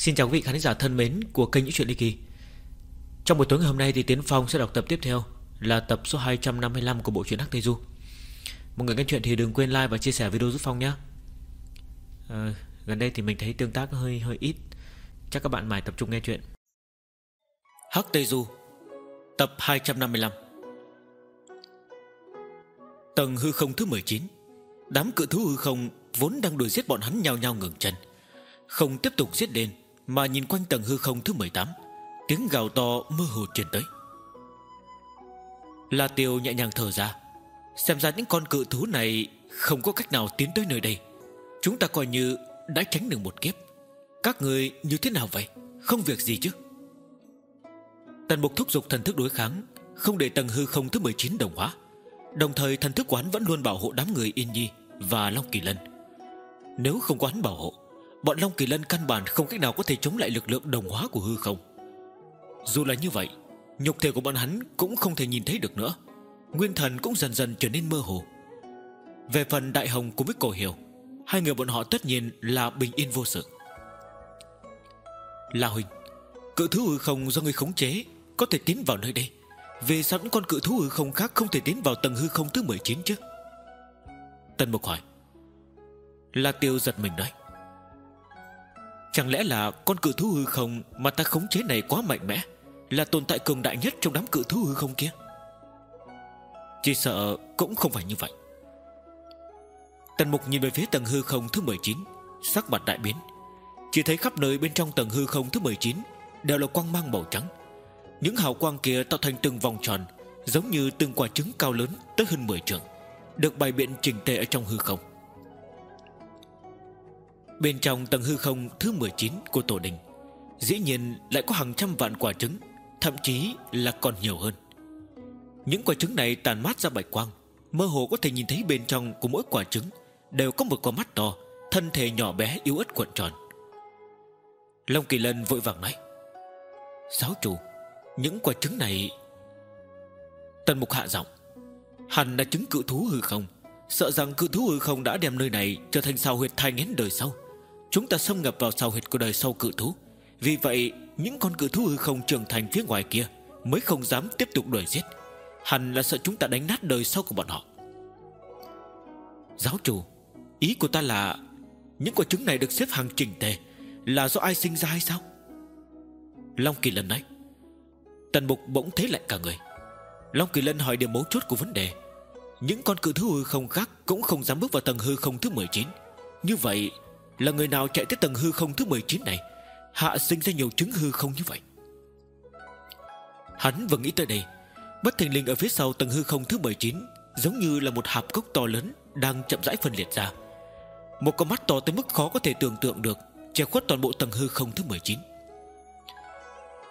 Xin chào quý vị khán giả thân mến của kênh Những Chuyện Ly Kỳ. Trong buổi tối ngày hôm nay thì Tiến Phong sẽ đọc tập tiếp theo Là tập số 255 của bộ truyện Hắc Tây Du. Mọi người nghe chuyện thì đừng quên like và chia sẻ video giúp Phong nhé. À, Gần đây thì mình thấy tương tác hơi hơi ít. Chắc các bạn mải tập trung nghe chuyện. Hắc Tây Du Tập 255 Tầng hư không thứ 19 Đám cự thú hư không Vốn đang đuổi giết bọn hắn nhau nhau ngừng chân Không tiếp tục giết đền. Mà nhìn quanh tầng hư không thứ 18 Tiếng gào to mơ hồ truyền tới. La Tiêu nhẹ nhàng thở ra, Xem ra những con cự thú này Không có cách nào tiến tới nơi đây. Chúng ta coi như đã tránh được một kiếp. Các người như thế nào vậy? Không việc gì chứ? Tần mục thúc giục thần thức đối kháng, Không để tầng hư không thứ 19 đồng hóa. Đồng thời thần thức quán vẫn luôn bảo hộ đám người Yên Nhi Và Long Kỳ Lân. Nếu không có hắn bảo hộ Bọn Long Kỳ Lân căn bản không cách nào có thể chống lại lực lượng đồng hóa của hư không. Dù là như vậy, Nhục thể của bọn hắn cũng không thể nhìn thấy được nữa. Nguyên thần cũng dần dần trở nên mơ hồ. Về phần Đại Hồng cùng với Cổ Hiểu, Hai người bọn họ tất nhiên là bình yên vô sự. La Huỳnh, Cự thú hư không do người khống chế Có thể tiến vào nơi đây? Về sao những con cự thú hư không khác Không thể tiến vào tầng hư không thứ 19 chứ? Tân Mục hỏi. La Tiêu giật mình nói. Chẳng lẽ là con cự thú hư không Mà ta khống chế này quá mạnh mẽ, Là tồn tại cường đại nhất trong đám cự thú hư không kia? Chỉ sợ cũng không phải như vậy. Tần Mục nhìn về phía tầng hư không thứ 19 Sắc mặt đại biến. Chỉ thấy khắp nơi bên trong tầng hư không thứ 19 Đều là quang mang màu trắng. Những hào quang kia tạo thành từng vòng tròn, Giống như từng quả trứng cao lớn Tới hơn 10 trường Được bày biện trình tề ở trong hư không. Bên trong tầng hư không thứ 19 của tổ đình, Dĩ nhiên lại có hàng trăm vạn quả trứng, Thậm chí là còn nhiều hơn. Những quả trứng này tàn mát ra bạch quang, Mơ hồ có thể nhìn thấy bên trong của mỗi quả trứng Đều có một con mắt to, Thân thể nhỏ bé yếu ớt cuộn tròn. Long Kỳ Lân vội vàng nói, Giáo chủ, Những quả trứng này Tần Mục hạ giọng, Hẳn là trứng cự thú hư không, Sợ rằng cự thú hư không đã đem nơi này Trở thành sao huyệt thai ngén đời sau. Chúng ta xâm nhập vào sao huyệt của đời sau cự thú. Vì vậy, những con cự thú hư không trưởng thành phía ngoài kia Mới không dám tiếp tục đuổi giết. Hẳn là sợ chúng ta đánh nát đời sau của bọn họ. Giáo chủ, Ý của ta là Những quả trứng này được xếp hàng chỉnh tề Là do ai sinh ra hay sao? Long Kỳ Lân nói. Tần Mục bỗng thấy lạnh cả người. Long Kỳ Lân hỏi điểm mấu chốt của vấn đề. Những con cự thú hư không khác Cũng không dám bước vào tầng hư không thứ 19 Như vậy là người nào chạy tới tầng hư không thứ 19 này? Hạ sinh ra nhiều trứng hư không như vậy. Hắn vừa nghĩ tới đây, Bất thình lình ở phía sau tầng hư không thứ 19 Giống như là một hạp cốc to lớn Đang chậm rãi phân liệt ra. Một con mắt to tới mức khó có thể tưởng tượng được, Che khuất toàn bộ tầng hư không thứ 19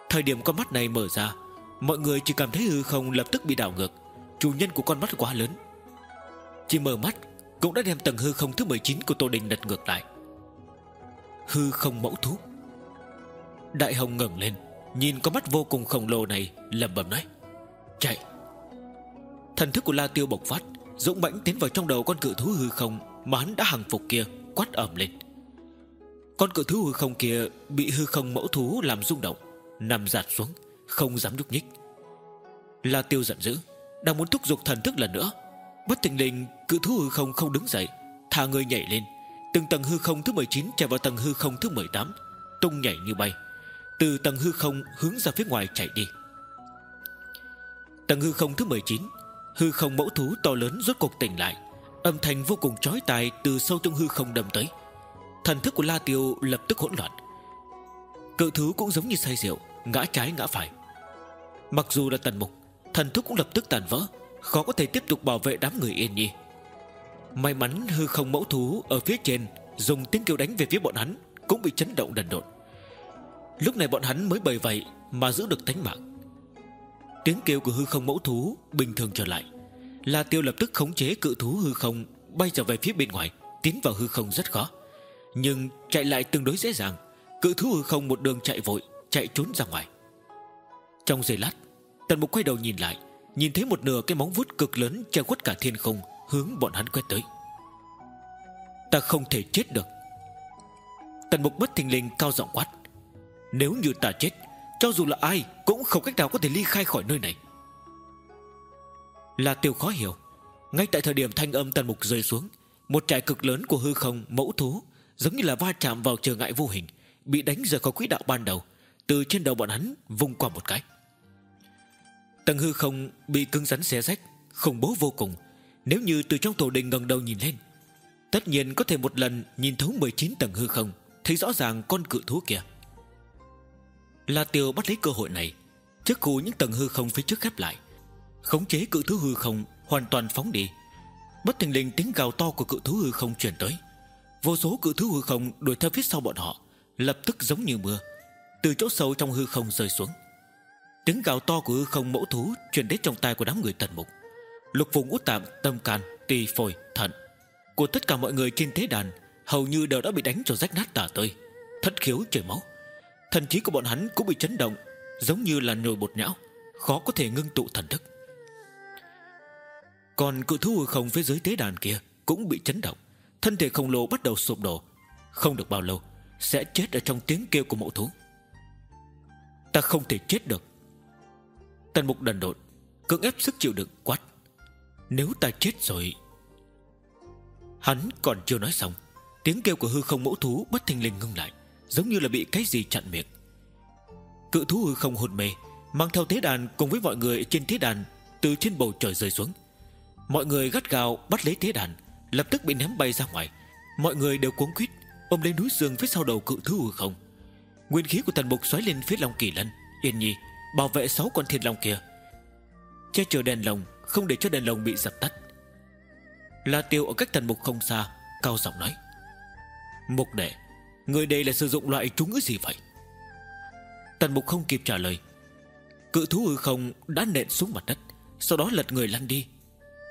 Thời điểm con mắt này mở ra, Mọi người chỉ cảm thấy hư không lập tức bị đảo ngược. Chủ nhân của con mắt quá lớn. Chỉ mở mắt Cũng đã đem tầng hư không thứ 19 của Tô Đình đặt ngược lại. Hư không mẫu thú. Đại Hồng ngẩng lên, Nhìn con mắt vô cùng khổng lồ này, lẩm bẩm nói, Chạy. Thần thức của La Tiêu bộc phát, Dũng mãnh tiến vào trong đầu con cự thú hư không Mà hắn đã hàng phục kia, Quát ẩm lên. Con cự thú hư không kia Bị hư không mẫu thú làm rung động, Nằm giạt xuống, Không dám nhúc nhích. La Tiêu giận dữ, Đang muốn thúc giục thần thức lần nữa. Bất tình lình, cự thú hư không không đứng dậy, Thả người nhảy lên Từng tầng hư không thứ 19 chạy vào tầng hư không thứ 18 Tung nhảy như bay. Từ tầng hư không hướng ra phía ngoài chạy đi. Tầng hư không thứ 19 Hư không mẫu thú to lớn rốt cuộc tỉnh lại. Âm thanh vô cùng chói tai Từ sâu trong hư không đâm tới. Thần thức của La Tiêu lập tức hỗn loạn. Cự thú cũng giống như say rượu, Ngã trái ngã phải. Mặc dù là tần mục, Thần thức cũng lập tức tàn vỡ, Khó có thể tiếp tục bảo vệ đám người yên nhi. May mắn hư không mẫu thú Ở phía trên, Dùng tiếng kêu đánh về phía bọn hắn Cũng bị chấn động đần độn. Lúc này bọn hắn mới bầy vậy Mà giữ được tánh mạng. Tiếng kêu của hư không mẫu thú Bình thường trở lại, La tiêu lập tức khống chế cự thú hư không, Bay trở về phía bên ngoài, Tiến vào hư không rất khó. Nhưng chạy lại tương đối dễ dàng, Cự thú hư không một đường chạy vội, Chạy trốn ra ngoài. Trong giây lát, Tần mục quay đầu nhìn lại, Nhìn thấy một nửa cái móng vuốt cực lớn Che khuất cả thiên không Hướng bọn hắn quét tới. Ta không thể chết được. Tần mục bất thình lình cao giọng quát. Nếu như ta chết, Cho dù là ai Cũng không cách nào có thể ly khai khỏi nơi này. Là tiêu khó hiểu. Ngay tại thời điểm thanh âm tần mục rơi xuống, Một trại cực lớn của hư không mẫu thú, Giống như là va chạm vào trở ngại vô hình, Bị đánh rời khỏi quỹ đạo ban đầu, Từ trên đầu bọn hắn vung qua một cái. Tầng hư không bị cứng rắn xé rách, Khủng bố vô cùng nếu như từ trong tổ đình ngẩng đầu nhìn lên, Tất nhiên có thể một lần nhìn thấu 19 tầng hư không, Thấy rõ ràng con cự thú kia. La Tiêu bắt lấy cơ hội này, Trước khu những tầng hư không phía trước khép lại, Khống chế cự thú hư không Hoàn toàn phóng đi. Bất thình lình tiếng gào to của cự thú hư không truyền tới. Vô số cự thú hư không đuổi theo phía sau bọn họ, Lập tức giống như mưa, Từ chỗ sâu trong hư không rơi xuống. Tiếng gào to của hư không mẫu thú Truyền đến trong tai của đám người tần mục. Lục vùng út tạm tâm can tỳ phổi thận. Của tất cả mọi người trên thế đàn, Hầu như đều đã bị đánh cho rách nát tả tơi, Thất khiếu chảy máu. Thần trí của bọn hắn cũng bị chấn động, Giống như là nồi bột nhão, Khó có thể ngưng tụ thần thức. Còn cự thú hư không phía dưới tế đàn kia Cũng bị chấn động, Thân thể khổng lồ bắt đầu sụp đổ. Không được bao lâu, Sẽ chết ở trong tiếng kêu của mẫu thú. Ta không thể chết được. Tần mục đần độn, Cưỡng ép sức chịu đựng quát. Nếu ta chết rồi, Hắn còn chưa nói xong, Tiếng kêu của hư không mẫu thú bất thình lình ngưng lại, Giống như là bị cái gì chặn miệng. Cự thú hư không hồn mê, Mang theo thế đàn cùng với mọi người trên thế đàn Từ trên bầu trời rơi xuống. Mọi người gắt gao bắt lấy thế đàn, Lập tức bị ném bay ra ngoài. Mọi người đều cuống quýt, Ôm lấy núi xương phía sau đầu cự thú hư không. Nguyên khí của thần mục xoáy lên phía Long Kỳ Lân, Yên nhi, Bảo vệ sáu con thiên long kia. Che chở đèn lồng không để cho đèn lồng bị dập tắt. La tiêu ở cách thần mục không xa, Cao giọng nói, Mục đệ, Người đây là sử dụng loại trúng ngữ gì vậy? Tần mục không kịp trả lời, Cự thú hư không đã nện xuống mặt đất, Sau đó lật người lăn đi,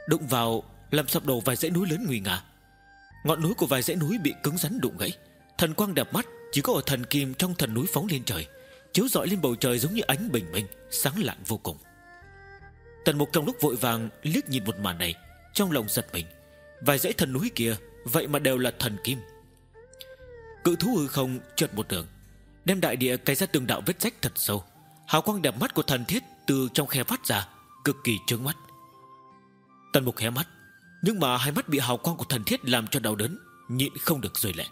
Đụng vào làm sập đổ vài dãy núi lớn nguy nga. Ngọn núi của vài dãy núi bị cứng rắn đụng gãy, Thần quang đẹp mắt Chỉ có ở thần kim trong thần núi phóng lên trời, Chiếu rọi lên bầu trời giống như ánh bình minh, Sáng lạn vô cùng. Tần mục trong lúc vội vàng liếc nhìn một màn này, Trong lòng giật mình. Vài dãy thần núi kia, Vậy mà đều là thần kim. Cự thú hư không trượt một đường, Đem đại địa cây ra từng đạo vết rách thật sâu. Hào quang đẹp mắt của thần thiết Từ trong khe phát ra, Cực kỳ trướng mắt. Tần mục hé mắt, Nhưng mà hai mắt bị hào quang của thần thiết làm cho đau đớn, Nhịn không được rơi lệ.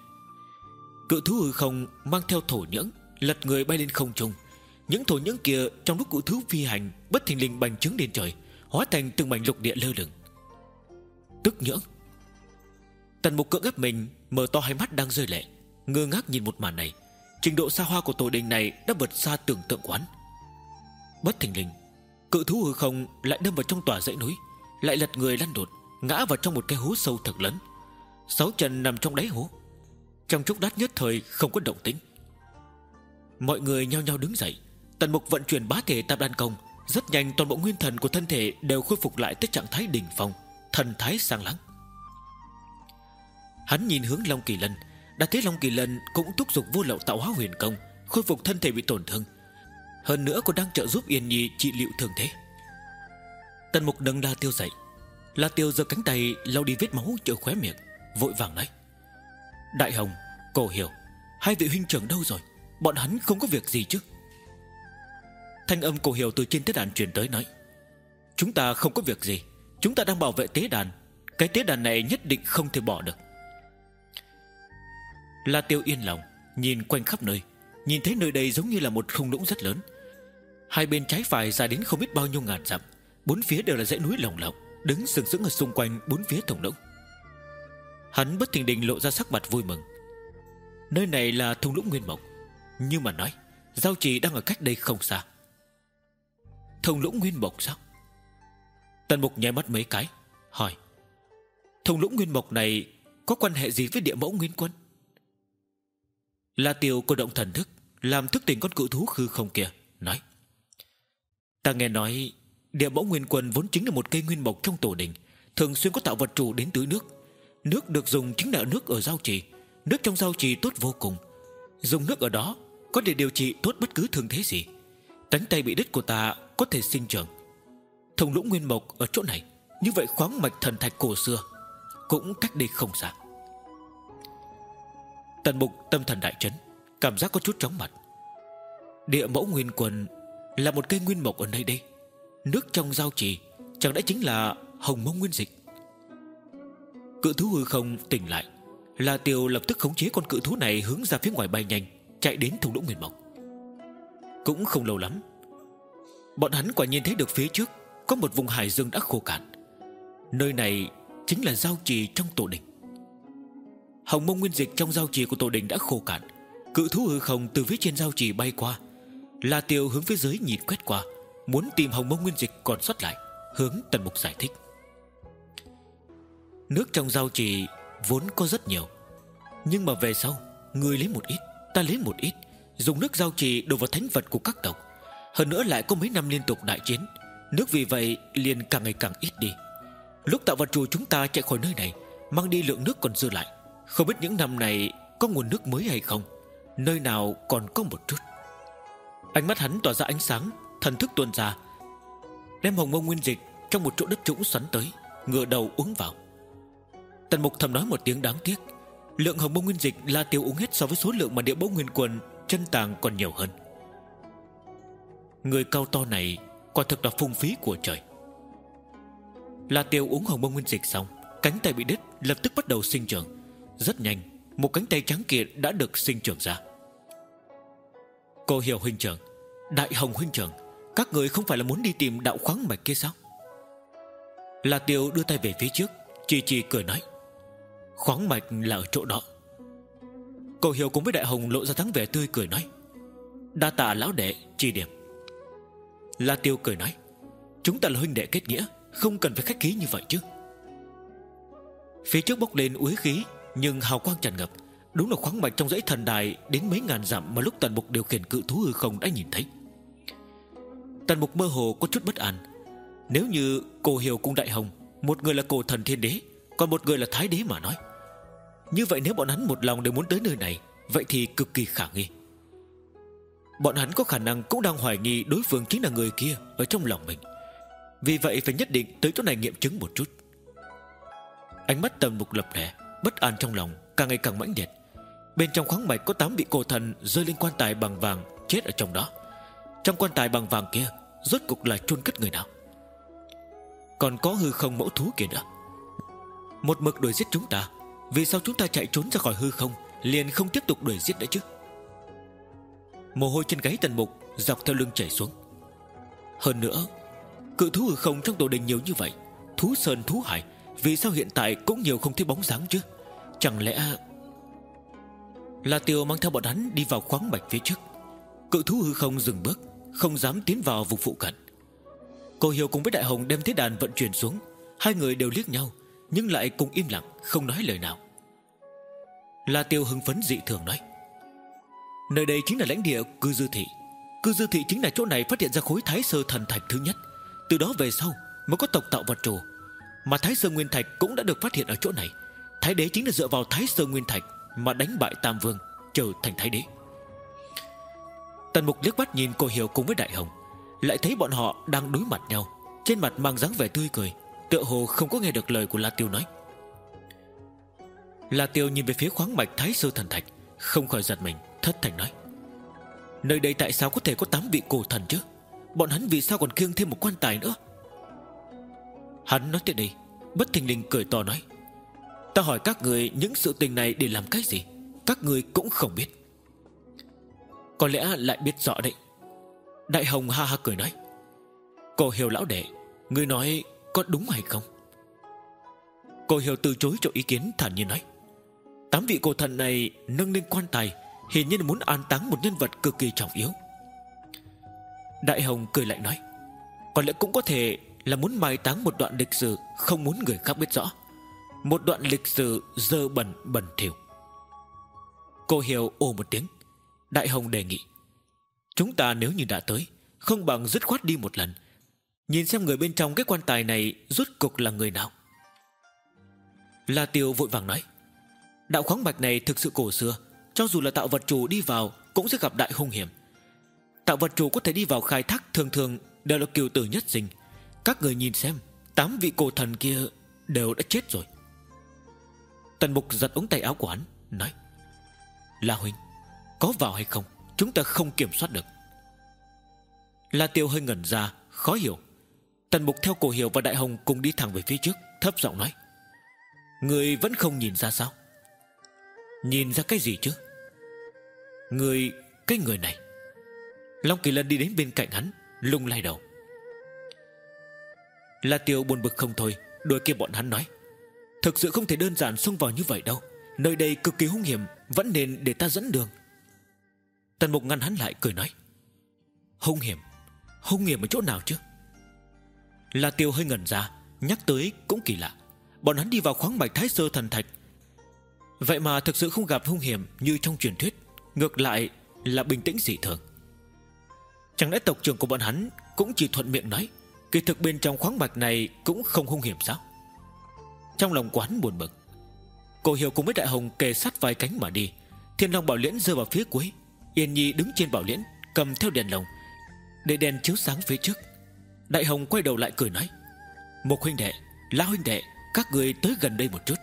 Cự thú hư không mang theo thổ nhưỡng, Lật người bay lên không trung. Những thổ nhưỡng kia trong lúc cụ thứ phi hành, Bất thình lình bành trướng lên trời, Hóa thành từng mảnh lục địa lơ lửng. Tức nhưỡng. Tần mục cưỡng ép mình, Mở to hai mắt đang rơi lệ, Ngơ ngác nhìn một màn này. Trình độ xa hoa của tổ đình này đã vượt xa tưởng tượng quán Bất thình lình, Cự thú hư không lại đâm vào trong tòa dãy núi, Lại lật người lăn đột Ngã vào trong một cái hố sâu thật lớn. Sáu chân nằm trong đáy hố. Trong chốc đát nhất thời không có động tĩnh. Mọi người nhao nhao đứng dậy. Tần mục vận chuyển bá thể tam đan công Rất nhanh toàn bộ nguyên thần của thân thể Đều khôi phục lại tới trạng thái đỉnh phong Thần thái sang lắng Hắn nhìn hướng Long Kỳ Lân đã thấy Long Kỳ Lân cũng thúc giục vô lậu tạo hóa huyền công Khôi phục thân thể bị tổn thương. Hơn nữa còn đang trợ giúp Yên Nhi trị liệu thường thế. Tần mục nâng La Tiêu dậy. La Tiêu giơ cánh tay lau đi vết máu chở khóe miệng Vội vàng nói Đại Hồng, Cổ Hiểu Hai vị huynh trưởng đâu rồi? Bọn hắn không có việc gì chứ? Thanh âm Cổ Hiểu từ trên tế đàn truyền tới nói, Chúng ta không có việc gì. Chúng ta đang bảo vệ tế đàn. Cái tế đàn này nhất định không thể bỏ được. La Tiêu yên lòng, Nhìn quanh khắp nơi, Nhìn thấy nơi đây giống như là một thung lũng rất lớn. Hai bên trái phải dài đến không biết bao nhiêu ngàn dặm, Bốn phía đều là dãy núi lồng lộng, Đứng sừng sững ở xung quanh bốn phía thung lũng. Hắn bất thình đình lộ ra sắc mặt vui mừng. Nơi này là thung lũng nguyên mộc, Nhưng mà nói, Giao trì đang ở cách đây không xa thông lũng nguyên mộc sao? Tần mục nháy mắt mấy cái, Hỏi. Thông lũng nguyên mộc này Có quan hệ gì với địa mẫu nguyên quân? La Tiêu cô động thần thức, Làm thức tỉnh con cự thú khư không kia, Nói. Ta nghe nói Địa mẫu nguyên quân vốn chính là một cây nguyên mộc trong tổ đình, Thường xuyên có tạo vật chủ đến tưới nước. Nước được dùng chính là nước ở giao trì, Nước trong giao trì tốt vô cùng. Dùng nước ở đó Có thể điều trị tốt bất cứ thương thế gì. Cánh tay bị đứt của ta có thể sinh trưởng. Thông lũng nguyên mộc ở chỗ này, Như vậy khoáng mạch thần thạch cổ xưa Cũng cách đây không xa. Tần mục tâm thần đại chấn, Cảm giác có chút chóng mặt. Địa mẫu nguyên quần Là một cây nguyên mộc ở nơi đây. Nước trong giao trì, Chẳng lẽ chính là hồng mông nguyên dịch? Cự thú hư không tỉnh lại là Tiêu lập tức khống chế con cự thú này Hướng ra phía ngoài bay nhanh, Chạy đến thung lũng nguyên mộc. Cũng không lâu lắm Bọn hắn quả nhiên thấy được phía trước, Có một vùng hải dương đã khô cạn. Nơi này chính là giao trì trong tổ đình. Hồng mông nguyên dịch trong giao trì của tổ đình đã khô cạn. Cự thú hư không từ phía trên giao trì bay qua. La Tiêu hướng phía dưới nhìn quét qua, Muốn tìm hồng mông nguyên dịch còn sót lại, Hướng tần mục giải thích. Nước trong giao trì Vốn có rất nhiều, Nhưng mà về sau Người lấy một ít, Ta lấy một ít, Dùng nước giao trì đổ vào thánh vật của các tộc. Hơn nữa lại có mấy năm liên tục đại chiến. Nước vì vậy liền càng ngày càng ít đi. Lúc tạo vật chủ chúng ta chạy khỏi nơi này, Mang đi lượng nước còn dư lại. Không biết những năm này có nguồn nước mới hay không? Nơi nào còn có một chút? Ánh mắt hắn tỏa ra ánh sáng, Thần thức tuôn ra. Đem hồng mông nguyên dịch Trong một chỗ đất trũng xoắn tới Ngựa đầu uống vào. Tần mục thầm nói một tiếng đáng tiếc. Lượng hồng mông nguyên dịch là tiêu uống hết So với số lượng mà địa bố nguyên quần, Chân tàng còn nhiều hơn. Người cao to này Quả thực là phung phí của trời. La tiêu uống hồng mông nguyên dịch xong, Cánh tay bị đứt, lập tức bắt đầu sinh trưởng. Rất nhanh, Một cánh tay trắng kiện đã được sinh trưởng ra. Cô hiểu huynh trưởng, Đại hồng huynh trưởng, Các người không phải là muốn đi tìm đạo khoáng mạch kia sao? La tiêu đưa tay về phía trước Chi chi cười nói, Khoáng mạch là ở chỗ đó. Cô hiểu cùng với đại hồng lộ ra thắng vẻ tươi cười nói, Đa tạ lão đệ chi điểm. La tiêu cười nói, Chúng ta là huynh đệ kết nghĩa, Không cần phải khách khí như vậy chứ. Phía trước bốc lên uế khí, Nhưng hào quang tràn ngập, Đúng là khoáng mạch trong dãy thần đài Đến mấy ngàn dặm mà lúc tần mục điều khiển cự thú hư không đã nhìn thấy. Tần mục mơ hồ có chút bất an. Nếu như cổ hiểu cung đại hồng, Một người là cổ thần thiên đế, Còn một người là thái đế mà nói, Như vậy nếu bọn hắn một lòng đều muốn tới nơi này, Vậy thì cực kỳ khả nghi. Bọn hắn có khả năng cũng đang hoài nghi Đối phương chính là người kia Ở trong lòng mình. Vì vậy phải nhất định tới chỗ này nghiệm chứng một chút. Ánh mắt tầm mục lập lẻ Bất an trong lòng, càng ngày càng mãnh liệt. Bên trong khoáng mạch có tám vị cổ thần Rơi lên quan tài bằng vàng chết ở trong đó. Trong quan tài bằng vàng kia, Rốt cục là chôn cất người nào? Còn có hư không mẫu thú kia nữa. Một mực đuổi giết chúng ta, Vì sao chúng ta chạy trốn ra khỏi hư không, Liền không tiếp tục đuổi giết nữa chứ? Mồ hôi trên gáy tần mục Dọc theo lưng chảy xuống. Hơn nữa, Cự thú hư không trong tổ đình nhiều như vậy, Thú sơn thú hải, Vì sao hiện tại cũng nhiều không thấy bóng dáng chứ? Chẳng lẽ Là tiêu mang theo bọn hắn đi vào khoáng bạch phía trước. Cự thú hư không dừng bước, Không dám tiến vào vùng phụ cận. Cô Hiểu cùng với Đại Hồng đem thế đàn vận chuyển xuống. Hai người đều liếc nhau, Nhưng lại cùng im lặng, không nói lời nào. La Tiêu hưng phấn dị thường nói Nơi đây chính là lãnh địa cư dư thị. Cư dư thị chính là chỗ này phát hiện ra khối thái sơ thần thạch thứ nhất. Từ đó về sau, mới có tộc tạo vật trù Mà thái sơ nguyên thạch cũng đã được phát hiện ở chỗ này. Thái đế chính là dựa vào thái sơ nguyên thạch Mà đánh bại Tam Vương, Trở thành thái đế. Tần mục liếc mắt nhìn cô hiểu cùng với Đại Hồng. Lại thấy bọn họ đang đối mặt nhau. Trên mặt mang dáng vẻ tươi cười, Tựa hồ không có nghe được lời của La Tiêu nói. La Tiêu nhìn về phía khoáng mạch Thái Sơ Thần Thạch, Không khỏi giật mình. Thất thành nói, Nơi đây tại sao có thể có tám vị cổ thần chứ? Bọn hắn vì sao còn kiêng thêm một quan tài nữa? Hắn nói tới đây, Bất thình lình cười to nói, Ta hỏi các người những sự tình này để làm cái gì? Các người cũng không biết. Có lẽ lại biết rõ đấy. Đại Hồng ha ha cười nói, Cô hiểu lão đệ Người nói có đúng hay không? Cô hiểu từ chối cho ý kiến thản nhiên nói, Tám vị cổ thần này nâng lên quan tài Hiển nhiên muốn an táng một nhân vật cực kỳ trọng yếu. Đại Hồng cười lạnh nói, Có lẽ cũng có thể là muốn mai táng một đoạn lịch sử Không muốn người khác biết rõ. Một đoạn lịch sử dơ bẩn bẩn thỉu. Cô Hiểu ồ một tiếng. Đại Hồng đề nghị, Chúng ta nếu như đã tới, Không bằng dứt khoát đi một lần. Nhìn xem người bên trong cái quan tài này Rốt cục là người nào. La Tiêu vội vàng nói, Đạo khoáng mạch này thực sự cổ xưa cho dù là tạo vật chủ đi vào, Cũng sẽ gặp đại hung hiểm. Tạo vật chủ có thể đi vào khai thác, thường thường Đều là kiều tử nhất sinh. Các người nhìn xem, Tám vị cổ thần kia đều đã chết rồi. Tần mục giật ống tay áo của hắn, Nói, La huynh, Có vào hay không? Chúng ta không kiểm soát được. La Tiêu hơi ngẩn ra, Khó hiểu. Tần Mục theo cổ hiểu và Đại Hồng cùng đi thẳng về phía trước, Thấp giọng nói, Người vẫn không nhìn ra sao? Nhìn ra cái gì chứ? Người, Cái người này. Long Kỳ Lân đi đến bên cạnh hắn, Lung lay đầu. La Tiêu buồn bực không thôi, đôi kia bọn hắn nói. Thực sự không thể đơn giản xông vào như vậy đâu. Nơi đây cực kỳ hung hiểm, Vẫn nên để ta dẫn đường. Tần Mục ngăn hắn lại, cười nói. Hung hiểm? Hung hiểm ở chỗ nào chứ? La Tiêu hơi ngẩn ra, Nhắc tới cũng kỳ lạ. Bọn hắn đi vào khoáng mạch Thái Sơ Thần Thạch. Vậy mà thực sự không gặp hung hiểm Như trong truyền thuyết. Ngược lại là bình tĩnh dị thường. Chẳng lẽ tộc trưởng của bọn hắn Cũng chỉ thuận miệng nói Kỳ thực bên trong khoáng mạch này Cũng không hung hiểm sao? Trong lòng quán buồn bực Cổ hiểu cùng với đại hồng kề sát vai cánh mà đi. Thiên long bảo liễn rơi vào phía cuối Yên nhi đứng trên bảo liễn Cầm theo đèn lồng Để đèn chiếu sáng phía trước. Đại hồng quay đầu lại cười nói Một huynh đệ, lão huynh đệ Các người tới gần đây một chút.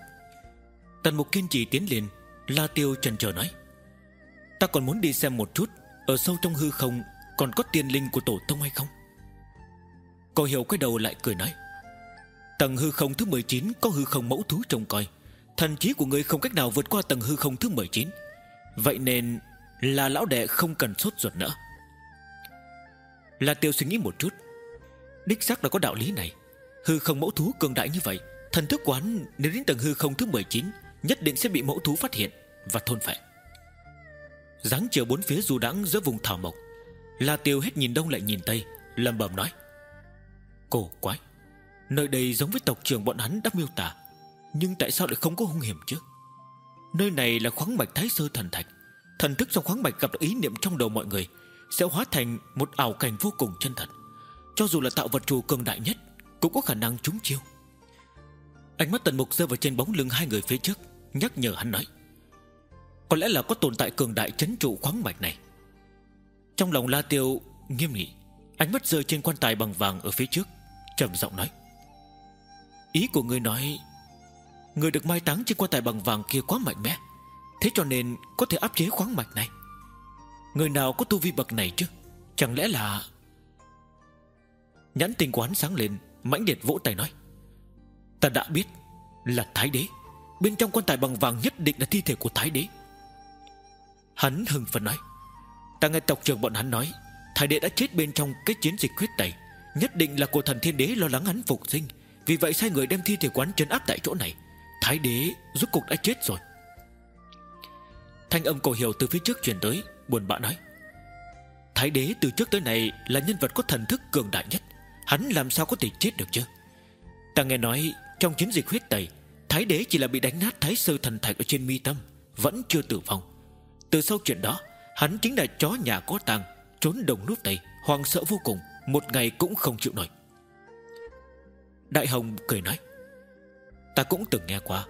Tần mục kiên trì tiến lên La tiêu trần chờ nói Ta còn muốn đi xem một chút, Ở sâu trong hư không Còn có tiên linh của tổ tông hay không? Cô hiểu quay đầu lại cười nói, Tầng hư không thứ 19 Có hư không mẫu thú trông coi. Thần trí của ngươi không cách nào vượt qua tầng hư không thứ 19 Vậy nên Là lão đệ không cần sốt ruột nữa. Là tiêu suy nghĩ một chút, Đích xác là có đạo lý này. Hư không mẫu thú cường đại như vậy, Thần thức quán nếu đến tầng hư không thứ 19 Nhất định sẽ bị mẫu thú phát hiện Và thôn phệ dáng chiều bốn phía du đãng giữa vùng thảo mộc. La tiêu hết nhìn đông lại nhìn tây lầm bầm nói, Cổ quái, Nơi đây giống với tộc trường bọn hắn đã miêu tả, Nhưng tại sao lại không có hung hiểm chứ? Nơi này là khoáng mạch Thái Sơ Thần Thạch, Thần thức trong khoáng mạch gặp được ý niệm trong đầu mọi người Sẽ hóa thành một ảo cảnh vô cùng chân thật. Cho dù là tạo vật chủ cường đại nhất Cũng có khả năng trúng chiêu. Ánh mắt tần mục rơi vào trên bóng lưng hai người phía trước, Nhắc nhở hắn nói có lẽ là có tồn tại cường đại chấn trụ khoáng mạch này. Trong lòng La Tiêu nghiêm nghị, Ánh mắt rơi trên quan tài bằng vàng ở phía trước, trầm giọng nói. Ý của người nói, Người được mai táng trên quan tài bằng vàng kia quá mạnh mẽ, Thế cho nên có thể áp chế khoáng mạch này. Người nào có tu vi bậc này chứ? Chẳng lẽ là Nhãn tình quán sáng lên, Mãnh liệt vỗ tay nói. Ta đã biết là Thái Đế. Bên trong quan tài bằng vàng nhất định là thi thể của Thái Đế. Hắn hưng phấn nói. Ta nghe tộc trưởng bọn hắn nói Thái đệ đã chết bên trong cái chiến dịch huyết tẩy Nhất định là cổ thần thiên đế lo lắng hắn phục sinh. Vì vậy sai người đem thi thể quán trấn áp tại chỗ này. Thái đế rốt cục đã chết rồi. Thanh âm cổ hiểu từ phía trước truyền tới, Buồn bã nói. Thái đế từ trước tới nay là nhân vật có thần thức cường đại nhất. Hắn làm sao có thể chết được chứ? Ta nghe nói, trong chiến dịch huyết tẩy Thái đế chỉ là bị đánh nát thái sơ thần thạch ở trên mi tâm, Vẫn chưa tử vong. Từ sau chuyện đó, Hắn chính là chó nhà có tàng Trốn đồng nút tây Hoàng sợ vô cùng, Một ngày cũng không chịu nổi. Đại Hồng cười nói, Ta cũng từng nghe qua,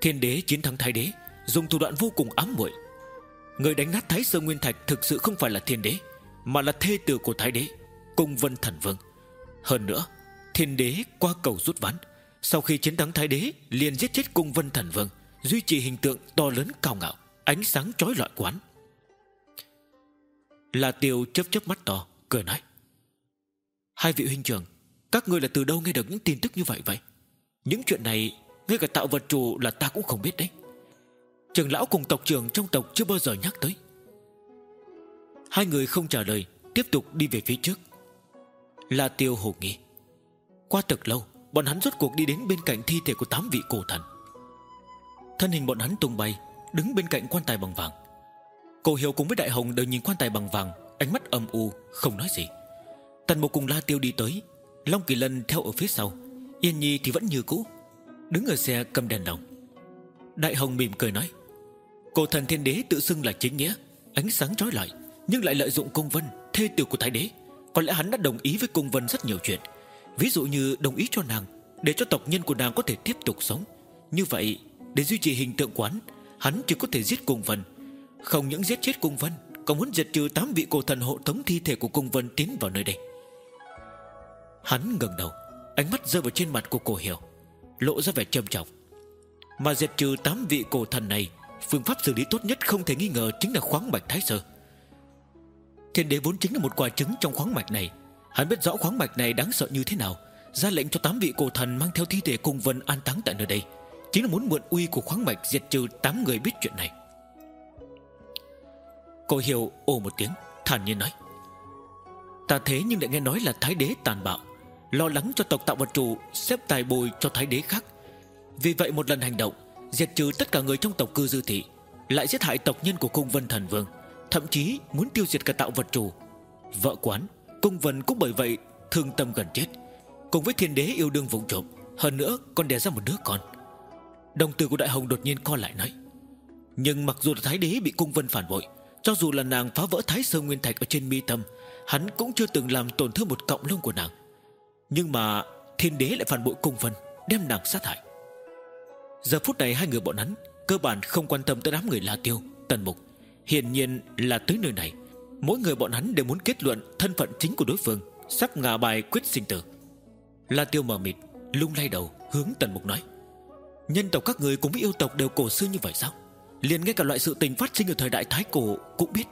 Thiên đế chiến thắng thái đế, Dùng thủ đoạn vô cùng ám muội. Người đánh nát thái sơ nguyên thạch Thực sự không phải là thiên đế, Mà là thê tử của thái đế Cung vân thần vương. Hơn nữa, Thiên đế qua cầu rút ván, Sau khi chiến thắng thái đế liền giết chết cung vân thần vương, Duy trì hình tượng to lớn cao ngạo. Ánh sáng chói lọi quán. Là tiêu chớp chớp mắt to, Cười nói. Hai vị huynh trưởng, Các ngươi là từ đâu nghe được những tin tức như vậy vậy? Những chuyện này, Ngay cả tạo vật chủ là ta cũng không biết đấy. Trường lão cùng tộc trưởng trong tộc Chưa bao giờ nhắc tới. Hai người không trả lời, Tiếp tục đi về phía trước. Là tiêu hồ nghi. Qua thật lâu, Bọn hắn rốt cuộc đi đến bên cạnh thi thể của tám vị cổ thần. Thân hình bọn hắn tung bay Đứng bên cạnh quan tài bằng vàng. Cô hiểu cùng với Đại Hồng đều nhìn quan tài bằng vàng, Ánh mắt âm u, không nói gì. Tần Mục cùng La Tiêu đi tới, Long Kỳ Lân theo ở phía sau, Yên Nhi thì vẫn như cũ, Đứng ở xe cầm đèn đồng Đại Hồng mỉm cười nói, Cổ thần thiên đế tự xưng là chính nghĩa, Ánh sáng trói lại Nhưng lại lợi dụng công vân, Thê tử của thái đế. Có lẽ hắn đã đồng ý với công vân rất nhiều chuyện. Ví dụ như đồng ý cho nàng, Để cho tộc nhân của nàng có thể tiếp tục sống. Như vậy, để duy trì hình tượng quán Hắn chỉ có thể giết cung vân. Không những giết chết cung vân, Còn muốn diệt trừ tám vị cổ thần hộ tống thi thể của cung vân tiến vào nơi đây. Hắn ngẩng đầu, Ánh mắt rơi vào trên mặt của cổ hiểu, Lộ ra vẻ trầm trọng. Mà diệt trừ tám vị cổ thần này, Phương pháp xử lý tốt nhất không thể nghi ngờ Chính là khoáng mạch thái sơ. Thiên đế vốn chính là một quả trứng trong khoáng mạch này. Hắn biết rõ khoáng mạch này đáng sợ như thế nào, ra lệnh cho tám vị cổ thần mang theo thi thể cung vân an táng tại nơi đây chính là muốn mượn uy của khoáng mạch diệt trừ tám người biết chuyện này. Cô hiểu ồ một tiếng, thản nhiên nói. Ta thế nhưng lại nghe nói là thái đế tàn bạo, lo lắng cho tộc tạo vật chủ xếp tài bồi cho thái đế khác. Vì vậy một lần hành động, diệt trừ tất cả người trong tộc cư dư thị, lại giết hại tộc nhân của cung vân thần vương, thậm chí muốn tiêu diệt cả tạo vật chủ. Vợ quán, cung vân cũng bởi vậy thương tâm gần chết. Cùng với thiên đế yêu đương vụng trộm, Hơn nữa còn đẻ ra một đứa con. Đồng tử của đại hồng đột nhiên co lại nói, Nhưng mặc dù là thái đế bị cung vân phản bội, Cho dù là nàng phá vỡ thái sơ nguyên thạch Ở trên mi tâm, Hắn cũng chưa từng làm tổn thương một cọng lông của nàng. Nhưng mà thiên đế lại phản bội cung vân, Đem nàng sát hại. Giờ phút này hai người bọn hắn Cơ bản không quan tâm tới đám người La Tiêu, Tần Mục. Hiển nhiên là tới nơi này, Mỗi người bọn hắn đều muốn kết luận thân phận chính của đối phương, Sắp ngả bài quyết sinh tử. La Tiêu mờ mịt, Lung lay đầu hướng Tần Mục nói Nhân tộc các người cũng với yêu tộc đều cổ xưa như vậy sao? Liền ngay cả loại sự tình phát sinh ở thời đại Thái Cổ cũng biết.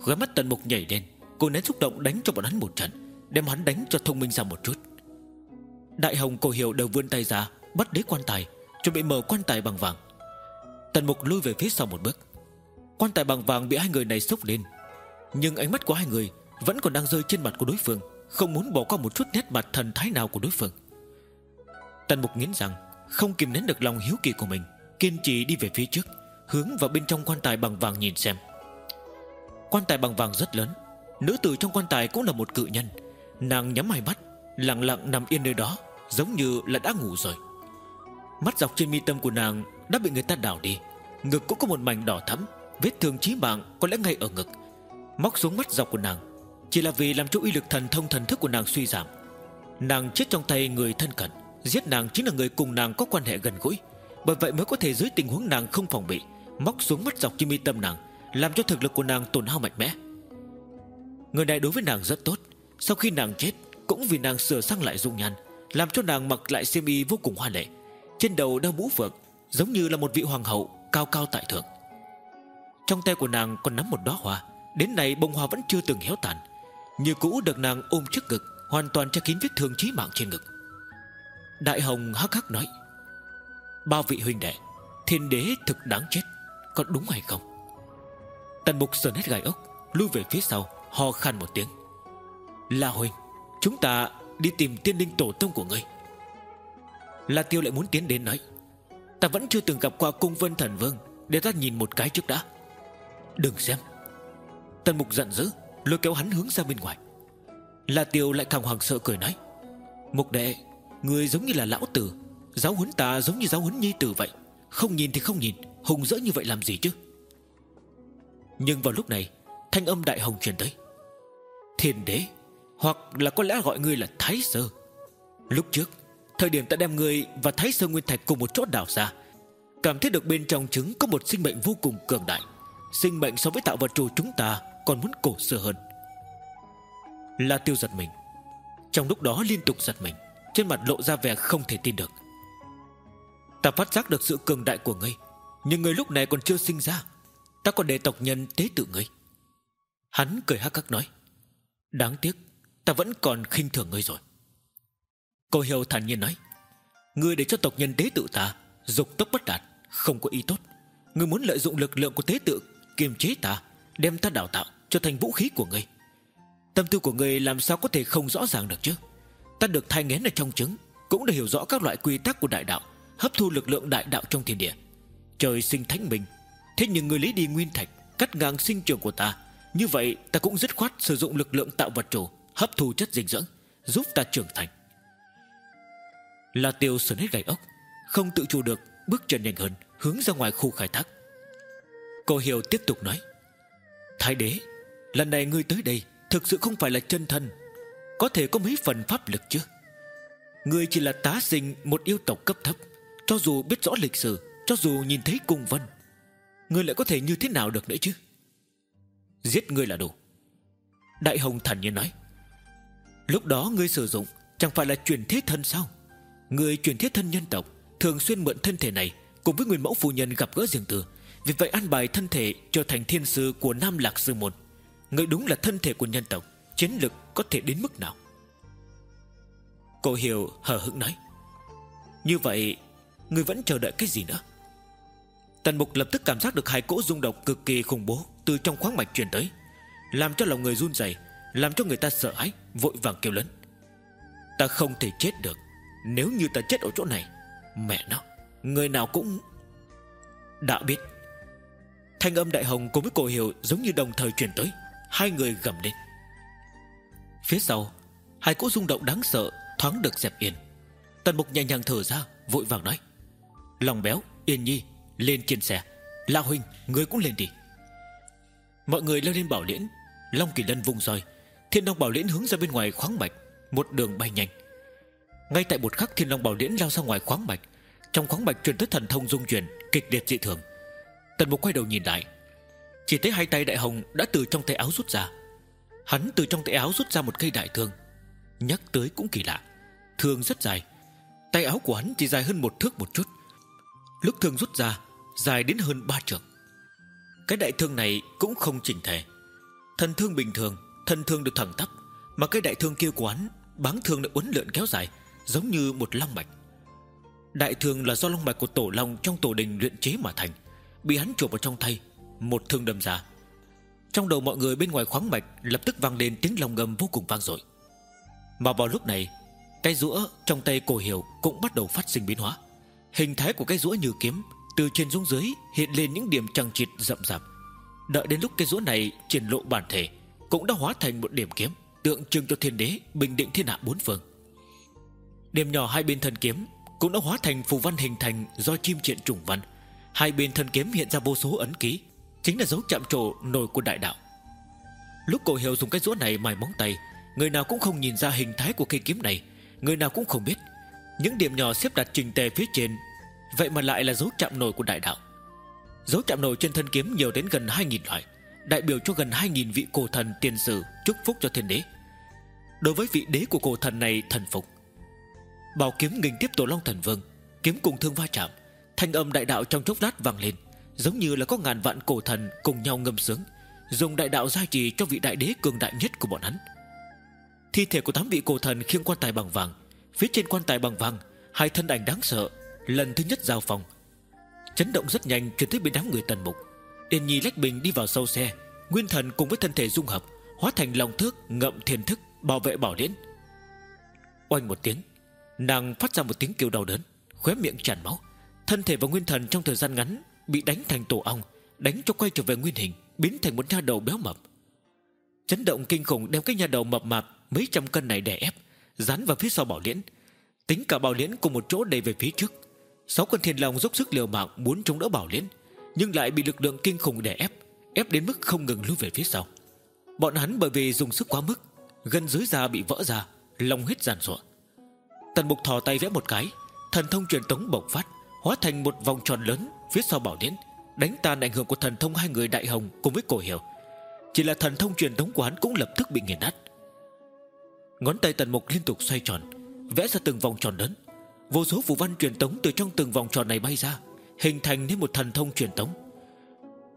Khóe mắt Tần Mục nhảy lên Cô nén xúc động đánh cho bọn hắn một trận, Đem hắn đánh cho thông minh ra một chút. Đại Hồng cổ hiểu đều vươn tay ra, Bắt đế quan tài, Chuẩn bị mở quan tài bằng vàng. Tần Mục lui về phía sau một bước. Quan tài bằng vàng bị hai người này xúc lên, Nhưng ánh mắt của hai người Vẫn còn đang rơi trên mặt của đối phương, không muốn bỏ qua một chút nét mặt thần thái nào của đối phương. Tần mục nghiến rằng không kìm nén được lòng hiếu kỳ của mình, Kiên trì đi về phía trước, Hướng vào bên trong quan tài bằng vàng nhìn xem. Quan tài bằng vàng rất lớn, Nữ tử trong quan tài cũng là một cự nhân. Nàng nhắm hai mắt, Lặng lặng nằm yên nơi đó, Giống như là đã ngủ rồi. Mắt dọc trên mi tâm của nàng Đã bị người ta đào đi, Ngực cũng có một mảnh đỏ thắm Vết thương chí mạng có lẽ ngay ở ngực. Móc xuống mắt dọc của nàng, chỉ là vì làm cho uy lực thần thông thần thức của nàng suy giảm. Nàng chết trong tay người thân cận. Giết nàng chính là người cùng nàng có quan hệ gần gũi. Bởi vậy mới có thể dưới tình huống nàng không phòng bị, Móc xuống mắt dọc trên mi tâm nàng, Làm cho thực lực của nàng tổn hao mạnh mẽ. Người này đối với nàng rất tốt. Sau khi nàng chết, Cũng vì nàng sửa sang lại dung nhan, Làm cho nàng mặc lại xiêm y vô cùng hoa lệ. Trên đầu đeo mũ phượng Giống như là một vị hoàng hậu cao cao tại thượng. Trong tay của nàng còn nắm một đóa hoa, Đến nay bông hoa vẫn chưa từng héo tàn. Như cũ được nàng ôm trước ngực, Hoàn toàn che kín vết thương chí mạng trên ngực. Đại Hồng hắc hắc nói, Ba vị huynh đệ, Thiên đế thực đáng chết, Có đúng hay không? Tần mục sờ hết gai ốc, Lui về phía sau, ho khan một tiếng, La huynh, Chúng ta đi tìm tiên linh tổ tông của ngươi. La tiêu lại muốn tiến đến nói, Ta vẫn chưa từng gặp qua cung vân thần vương, Để ta nhìn một cái trước đã. Đừng xem. Tần mục giận dữ, Lôi kéo hắn hướng ra bên ngoài. La Tiêu lại càng hoàng sợ cười nói, Mục đệ Người giống như là lão tử. Giáo huấn ta giống như giáo huấn nhi tử vậy. Không nhìn thì không nhìn, Hùng dỡ như vậy làm gì chứ? Nhưng vào lúc này, Thanh âm đại hồng truyền tới. Thiên đế, Hoặc là có lẽ gọi ngươi là Thái Sơ. Lúc trước, Thời điểm ta đem ngươi và Thái Sơ Nguyên Thạch cùng một chỗ đào ra, Cảm thấy được bên trong trứng có một sinh mệnh vô cùng cường đại, Sinh mệnh so với tạo vật chủ chúng ta còn muốn cổ xưa hơn. Là tiêu giật mình. Trong lúc đó liên tục giật mình. Trên mặt lộ ra vẻ không thể tin được. Ta phát giác được sự cường đại của ngươi, Nhưng ngươi lúc này còn chưa sinh ra. Ta còn để tộc nhân tế tự ngươi. Hắn cười hắc hắc nói, Đáng tiếc, Ta vẫn còn khinh thường ngươi rồi. Cô Hiểu thản nhiên nói, Ngươi để cho tộc nhân tế tự ta Dục tốc bất đạt, Không có ý tốt. Ngươi muốn lợi dụng lực lượng của tế tự Kiềm chế ta, Đem ta đào tạo cho thành vũ khí của ngươi. Tâm tư của ngươi làm sao có thể không rõ ràng được chứ? Ta được thai ngén ở trong trứng, Cũng đã hiểu rõ các loại quy tắc của đại đạo, Hấp thu lực lượng đại đạo trong thiên địa. Trời sinh thánh minh Thế nhưng người lấy đi nguyên thạch, Cắt ngang sinh trường của ta, Như vậy ta cũng dứt khoát sử dụng lực lượng tạo vật chủ, Hấp thu chất dinh dưỡng, Giúp ta trưởng thành. La tiêu sườn hết gạch ốc, Không tự chủ được, bước chân nhanh hơn, Hướng ra ngoài khu khai thác. Cô Hiểu tiếp tục nói, Thái đế, Lần này ngươi tới đây Thực sự không phải là chân thân có thể có mấy phần pháp lực chứ? Người chỉ là tá sinh một yêu tộc cấp thấp. Cho dù biết rõ lịch sử, Cho dù nhìn thấy cung vân người lại có thể như thế nào được nữa chứ? Giết người là đủ. Đại Hồng thản nhiên nói, Lúc đó ngươi sử dụng, Chẳng phải là truyền thế thân sao? Người truyền thế thân nhân tộc Thường xuyên mượn thân thể này Cùng với nguyên mẫu phu nhân gặp gỡ riêng tư. Vì vậy an bài thân thể trở thành thiên sư của Nam Lạc Sư Môn. Người đúng là thân thể của nhân tộc. Chiến lực có thể đến mức nào? Cô Hiểu hờ hững nói. Như vậy Người vẫn chờ đợi cái gì nữa? Tần Mục lập tức cảm giác được hai cỗ rung động cực kỳ khủng bố Từ trong khoáng mạch truyền tới Làm cho lòng người run rẩy, Làm cho người ta sợ hãi Vội vàng kêu lớn. Ta không thể chết được Nếu như ta chết ở chỗ này. Mẹ nó Người nào cũng Đã biết. Thanh âm đại hồng cùng với cổ hiểu Giống như đồng thời truyền tới Hai người gầm lên. Phía sau, Hai cỗ rung động đáng sợ Thoáng được dẹp yên. Tần mục nhẹ nhàng thở ra, Vội vàng nói, Lòng béo, Yên nhi, Lên trên xe. Lão huynh, Người cũng lên đi. Mọi người leo lên bảo liễn. Long kỳ lân vùng roi. Thiên long bảo liễn hướng ra bên ngoài khoáng mạch, Một đường bay nhanh. Ngay tại một khắc, thiên long bảo liễn lao ra ngoài khoáng mạch. Trong khoáng mạch truyền tới thần thông dung chuyển, Kịch liệt dị thường. Tần mục quay đầu nhìn lại. Chỉ thấy hai tay đại hồng đã từ trong tay áo rút ra. Hắn từ trong tay áo rút ra một cây đại thương. Nhắc tới cũng kỳ lạ. Thương rất dài. Tay áo của hắn chỉ dài hơn một thước một chút. Lúc thương rút ra, Dài đến hơn ba trượng. Cái đại thương này cũng không chỉnh thể. Thân thương bình thường, Thân thương được thẳng tắp, Mà cái đại thương kia của hắn, Báng thương lại uốn lượn kéo dài, Giống như một long mạch Đại thương là do long mạch của tổ long Trong tổ đình luyện chế mà thành. Bị hắn chộp vào trong tay, Một thương đâm ra trong đầu mọi người bên ngoài khoáng mạch Lập tức vang lên tiếng lòng ngầm vô cùng vang dội. Mà vào lúc này, Cái rũa trong tay cổ hiểu Cũng bắt đầu phát sinh biến hóa. Hình thái của cái rũa như kiếm Từ trên xuống dưới hiện lên những điểm trăng trịt rậm rạp. Đợi đến lúc cái rũa này triển lộ bản thể, Cũng đã hóa thành một điểm kiếm, Tượng trưng cho thiên đế bình định thiên hạ bốn phương. Điểm nhỏ hai bên thân kiếm Cũng đã hóa thành phù văn hình thành Do chim triện trùng văn. Hai bên thân kiếm hiện ra vô số ấn ký Chính là dấu chạm trổ nổi của đại đạo. Lúc cổ hiểu dùng cái rũa này mài móng tay, Người nào cũng không nhìn ra hình thái của cây kiếm này, Người nào cũng không biết. Những điểm nhỏ xếp đặt trình tề phía trên, Vậy mà lại là dấu chạm nổi của đại đạo. Dấu chạm nổi trên thân kiếm nhiều đến gần 2.000 loại, Đại biểu cho gần 2.000 vị cổ thần tiền sử Chúc phúc cho thiên đế. Đối với vị đế của cổ thần này thần phục. Bảo kiếm nghênh tiếp tổ long thần vương, Kiếm cùng thương va chạm, Thanh âm đại đạo trong chốc lát vang lên. Giống như là có ngàn vạn cổ thần cùng nhau ngâm sướng, Dùng đại đạo gia trì cho vị đại đế cường đại nhất của bọn hắn. Thi thể của tám vị cổ thần khiêng quan tài bằng vàng, Phía trên quan tài bằng vàng, Hai thân ảnh đáng sợ, Lần thứ nhất giao phòng. Chấn động rất nhanh truyền tới bên đám người tần mục. Yên Nhi lách bình đi vào sâu xe, Nguyên thần cùng với thân thể dung hợp, Hóa thành lòng thước, ngậm thiền thức, Bảo vệ bảo liễn Oanh một tiếng, Nàng phát ra một tiếng kêu đau đớn, Khóe miệng tràn máu. Thân thể và nguyên thần trong thời gian ngắn Bị đánh thành tổ ong, Đánh cho quay trở về nguyên hình, Biến thành một nha đầu béo mập. Chấn động kinh khủng đem cái nha đầu mập mạp Mấy trăm cân này đè ép, Dán vào phía sau bảo liễn. Tính cả bảo liễn cùng một chỗ đầy về phía trước. Sáu con thiên long dốc sức liều mạng Muốn chống đỡ bảo liễn, Nhưng lại bị lực lượng kinh khủng đè ép Ép đến mức không ngừng lui về phía sau. Bọn hắn bởi vì dùng sức quá mức Gần dưới da bị vỡ ra, Lòng huyết giàn rụa Tần mục thò tay vẽ một cái, Thần thông truyền tống bộc phát, Hóa thành một vòng tròn lớn Phía sau bảo liễn Đánh tan ảnh hưởng của thần thông hai người đại hồng Cùng với cổ hiểu. Chỉ là thần thông truyền thống của hắn cũng lập tức bị nghiền nát. Ngón tay tần mục liên tục xoay tròn, Vẽ ra từng vòng tròn lớn. Vô số phù văn truyền tống từ trong từng vòng tròn này bay ra, Hình thành nên một thần thông truyền tống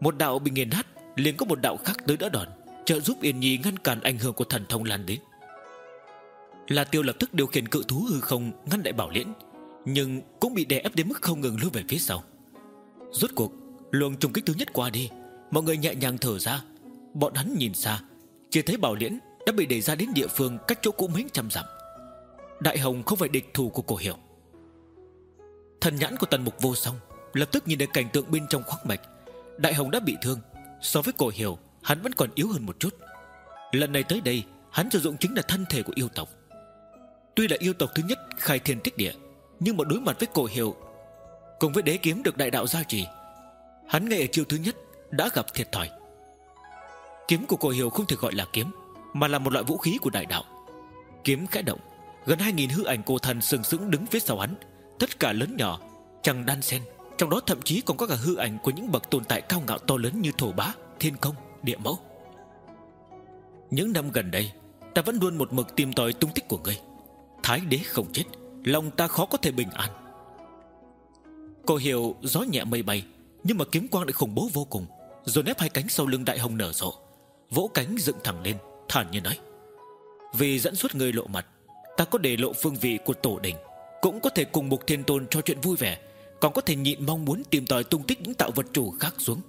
Một đạo bị nghiền nát, liền có một đạo khác tới đỡ đòn, Trợ giúp Yên Nhi ngăn cản ảnh hưởng của thần thông lan đến. Là Tiêu lập tức điều khiển cự thú hư không Ngăn đại bảo liễn, Nhưng cũng bị đè ép đến mức không ngừng lùi về phía sau. Rốt cuộc, Luồng trùng kích thứ nhất qua đi, Mọi người nhẹ nhàng thở ra. Bọn hắn nhìn xa, Chỉ thấy bảo liễn đã bị đẩy ra đến địa phương Cách chỗ cũ mấy trăm dặm. Đại Hồng không phải địch thủ của cổ hiểu Thần nhãn của tần mục vô song, Lập tức nhìn thấy cảnh tượng bên trong khoác mạch. Đại Hồng đã bị thương, So với cổ hiểu Hắn vẫn còn yếu hơn một chút. Lần này tới đây, Hắn sử dụng chính là thân thể của yêu tộc. Tuy là yêu tộc thứ nhất khai thiên tích địa, Nhưng mà đối mặt với cổ hiểu Cùng với đế kiếm được đại đạo gia trì Hắn ngay ở chiêu thứ nhất Đã gặp thiệt thòi. Kiếm của cổ hiểu không thể gọi là kiếm Mà là một loại vũ khí của đại đạo. Kiếm khẽ động Gần hai nghìn hư ảnh cổ thần sừng sững đứng phía sau hắn Tất cả lớn nhỏ Chẳng đan xen Trong đó thậm chí còn có cả hư ảnh của những bậc tồn tại cao ngạo to lớn như thổ bá Thiên công, địa mẫu. Những năm gần đây Ta vẫn luôn một mực tìm tòi tung tích của ngươi. Thái đế không chết Lòng ta khó có thể bình an. Cô hiểu gió nhẹ mây bay, Nhưng mà kiếm quang lại khủng bố vô cùng. Rồi nép hai cánh sau lưng đại hồng nở rộ. Vỗ cánh dựng thẳng lên, Thản nhiên nói, Vì dẫn suốt người lộ mặt, Ta có để lộ phương vị của tổ đình, Cũng có thể cùng một Thiên Tôn cho chuyện vui vẻ, Còn có thể nhịn mong muốn tìm tòi tung tích những tạo vật chủ khác xuống.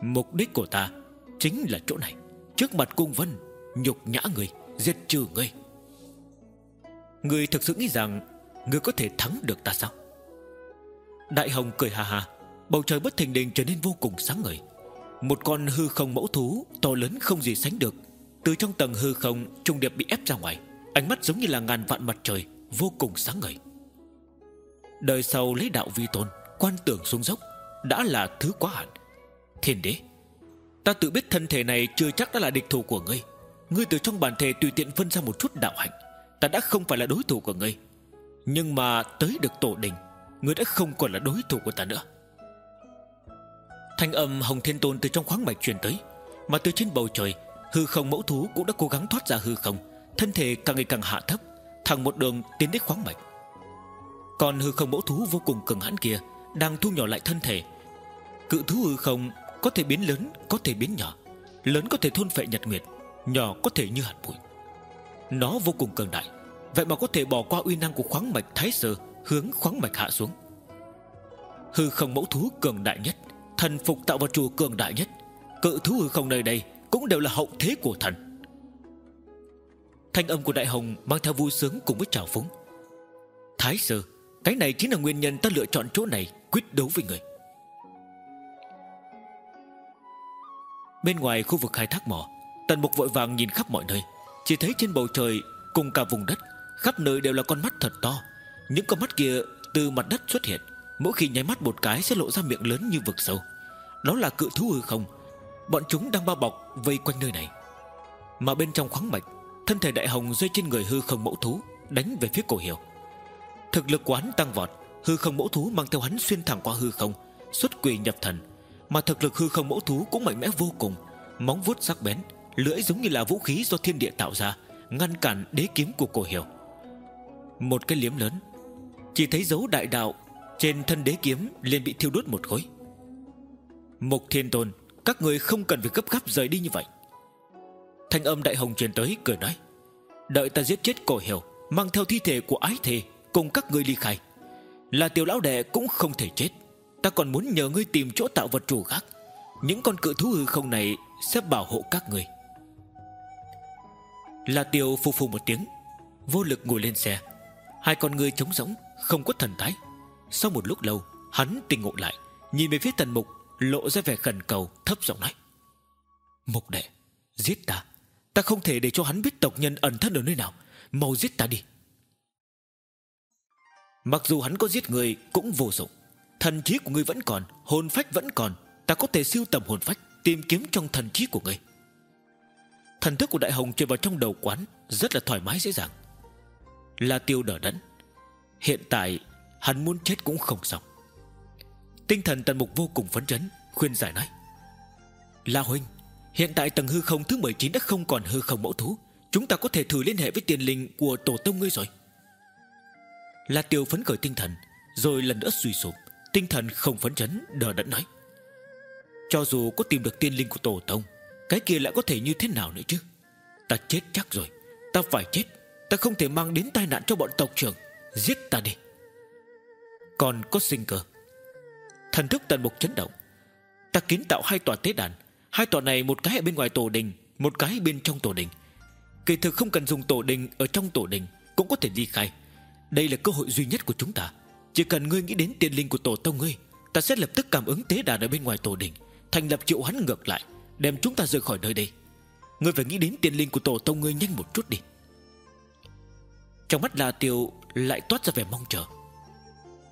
Mục đích của ta Chính là chỗ này, Trước mặt cung vân, Nhục nhã người Giết trừ người. Người thực sự nghĩ rằng Người có thể thắng được ta sao? Đại Hồng cười hà hà Bầu trời bất thình lình trở nên vô cùng sáng ngời. Một con hư không mẫu thú To lớn không gì sánh được. Từ trong tầng hư không Trung điệp bị ép ra ngoài. Ánh mắt giống như là ngàn vạn mặt trời, Vô cùng sáng ngời. Đời sau lấy đạo vi tôn, Quan tưởng xuống dốc, Đã là thứ quá hạn. Thiên đế, Ta tự biết thân thể này chưa chắc đã là địch thủ của ngươi. Ngươi từ trong bản thể tùy tiện phân ra một chút đạo hạnh, Ta đã không phải là đối thủ của ngươi. Nhưng mà tới được tổ đình Ngươi đã không còn là đối thủ của ta nữa. Thanh âm Hồng Thiên Tôn từ trong khoáng mạch truyền tới, Mà từ trên bầu trời, Hư không mẫu thú cũng đã cố gắng thoát ra hư không, Thân thể càng ngày càng hạ thấp, Thẳng một đường tiến đến khoáng mạch. Còn hư không mẫu thú vô cùng cường hãn kia Đang thu nhỏ lại thân thể. Cự thú hư không có thể biến lớn, Có thể biến nhỏ, Lớn có thể thôn phệ nhật nguyệt, Nhỏ có thể như hạt bụi. Nó vô cùng cường đại, Vậy mà có thể bỏ qua uy năng của khoáng mạch thái sơ. Hướng khoáng mạch hạ xuống. Hư không mẫu thú cường đại nhất, Thần phục tạo vật chủ cường đại nhất, Cự thú hư không nơi đây Cũng đều là hậu thế của thần. Thanh âm của Đại Hồng Mang theo vui sướng cùng với trào phúng. Thái sư, Cái này chính là nguyên nhân ta lựa chọn chỗ này Quyết đấu với người. Bên ngoài khu vực khai thác mỏ, Tần Mục vội vàng nhìn khắp mọi nơi, Chỉ thấy trên bầu trời cùng cả vùng đất, Khắp nơi đều là con mắt thật to những con mắt kia từ mặt đất xuất hiện, Mỗi khi nháy mắt một cái sẽ lộ ra miệng lớn như vực sâu. Đó là cự thú hư không. Bọn chúng đang bao bọc, vây quanh nơi này. Mà bên trong khoáng mạch, Thân thể đại hồng rơi trên người hư không mẫu thú, Đánh về phía cổ hiểu Thực lực quán tăng vọt, Hư không mẫu thú mang theo hắn xuyên thẳng qua hư không, Xuất quỷ nhập thần. Mà thực lực hư không mẫu thú cũng mạnh mẽ vô cùng, Móng vuốt sắc bén, Lưỡi giống như là vũ khí do thiên địa tạo ra, Ngăn cản đế kiếm của cổ hiểu Một cái liếm lớn chỉ thấy dấu đại đạo Trên thân đế kiếm liền bị thiêu đốt một khối. Mục thiên tôn, Các người không cần phải gấp gáp rời đi như vậy. Thanh âm đại hồng truyền tới, cười nói, Đợi ta giết chết cổ hiểu, Mang theo thi thể của ái thề Cùng các người ly khai, Là tiểu lão đệ cũng không thể chết. Ta còn muốn nhờ ngươi tìm chỗ tạo vật chủ khác. Những con cự thú hư không này Sẽ bảo hộ các người. Là tiêu phù phù một tiếng, Vô lực ngồi lên xe. Hai con người trống rỗng, Không có thần thái Sau một lúc lâu, Hắn tỉnh ngộ lại, Nhìn về phía tần mục, Lộ ra vẻ khẩn cầu, Thấp giọng nói. Mục đệ, Giết ta. Ta không thể để cho hắn biết tộc nhân ẩn thân ở nơi nào. Mau giết ta đi. Mặc dù hắn có giết người Cũng vô dụng. Thần trí của ngươi vẫn còn, Hồn phách vẫn còn. Ta có thể siêu tầm hồn phách, Tìm kiếm trong thần trí của ngươi. Thần thức của Đại Hồng truyền vào trong đầu quán, Rất là thoải mái, dễ dàng. Là tiêu đỡ đẫn. Hiện tại, hắn muốn chết cũng không xong. Tinh thần tần mục vô cùng phấn chấn, Khuyên giải nói, La Huynh, Hiện tại tầng hư không thứ 19 đã không còn hư không mẫu thú. Chúng ta có thể thử liên hệ với tiền linh của tổ tông ngươi rồi. La Tiêu phấn khởi tinh thần, Rồi lần nữa suy sụp. Tinh thần không phấn chấn, đờ đẫn nói, Cho dù có tìm được tiên linh của tổ tông, cái kia lại có thể như thế nào nữa chứ? Ta chết chắc rồi, Ta phải chết. Ta không thể mang đến tai nạn cho bọn tộc trưởng. Giết ta đi. Còn có sinh cơ. Thần thức tần mục chấn động. Ta kiến tạo hai tòa tế đàn. Hai tòa này một cái ở bên ngoài tổ đình, Một cái bên trong tổ đình. Kỳ thực không cần dùng tổ đình ở trong tổ đình, Cũng có thể ly khai. Đây là cơ hội duy nhất của chúng ta. Chỉ cần ngươi nghĩ đến tiền linh của tổ tông ngươi, Ta sẽ lập tức cảm ứng tế đàn ở bên ngoài tổ đình, Thành lập triệu hắn ngược lại, Đem chúng ta rời khỏi nơi đây. Ngươi phải nghĩ đến tiền linh của tổ tông ngươi nhanh một chút đi. Trong mắt La Tiêu lại toát ra vẻ mong chờ.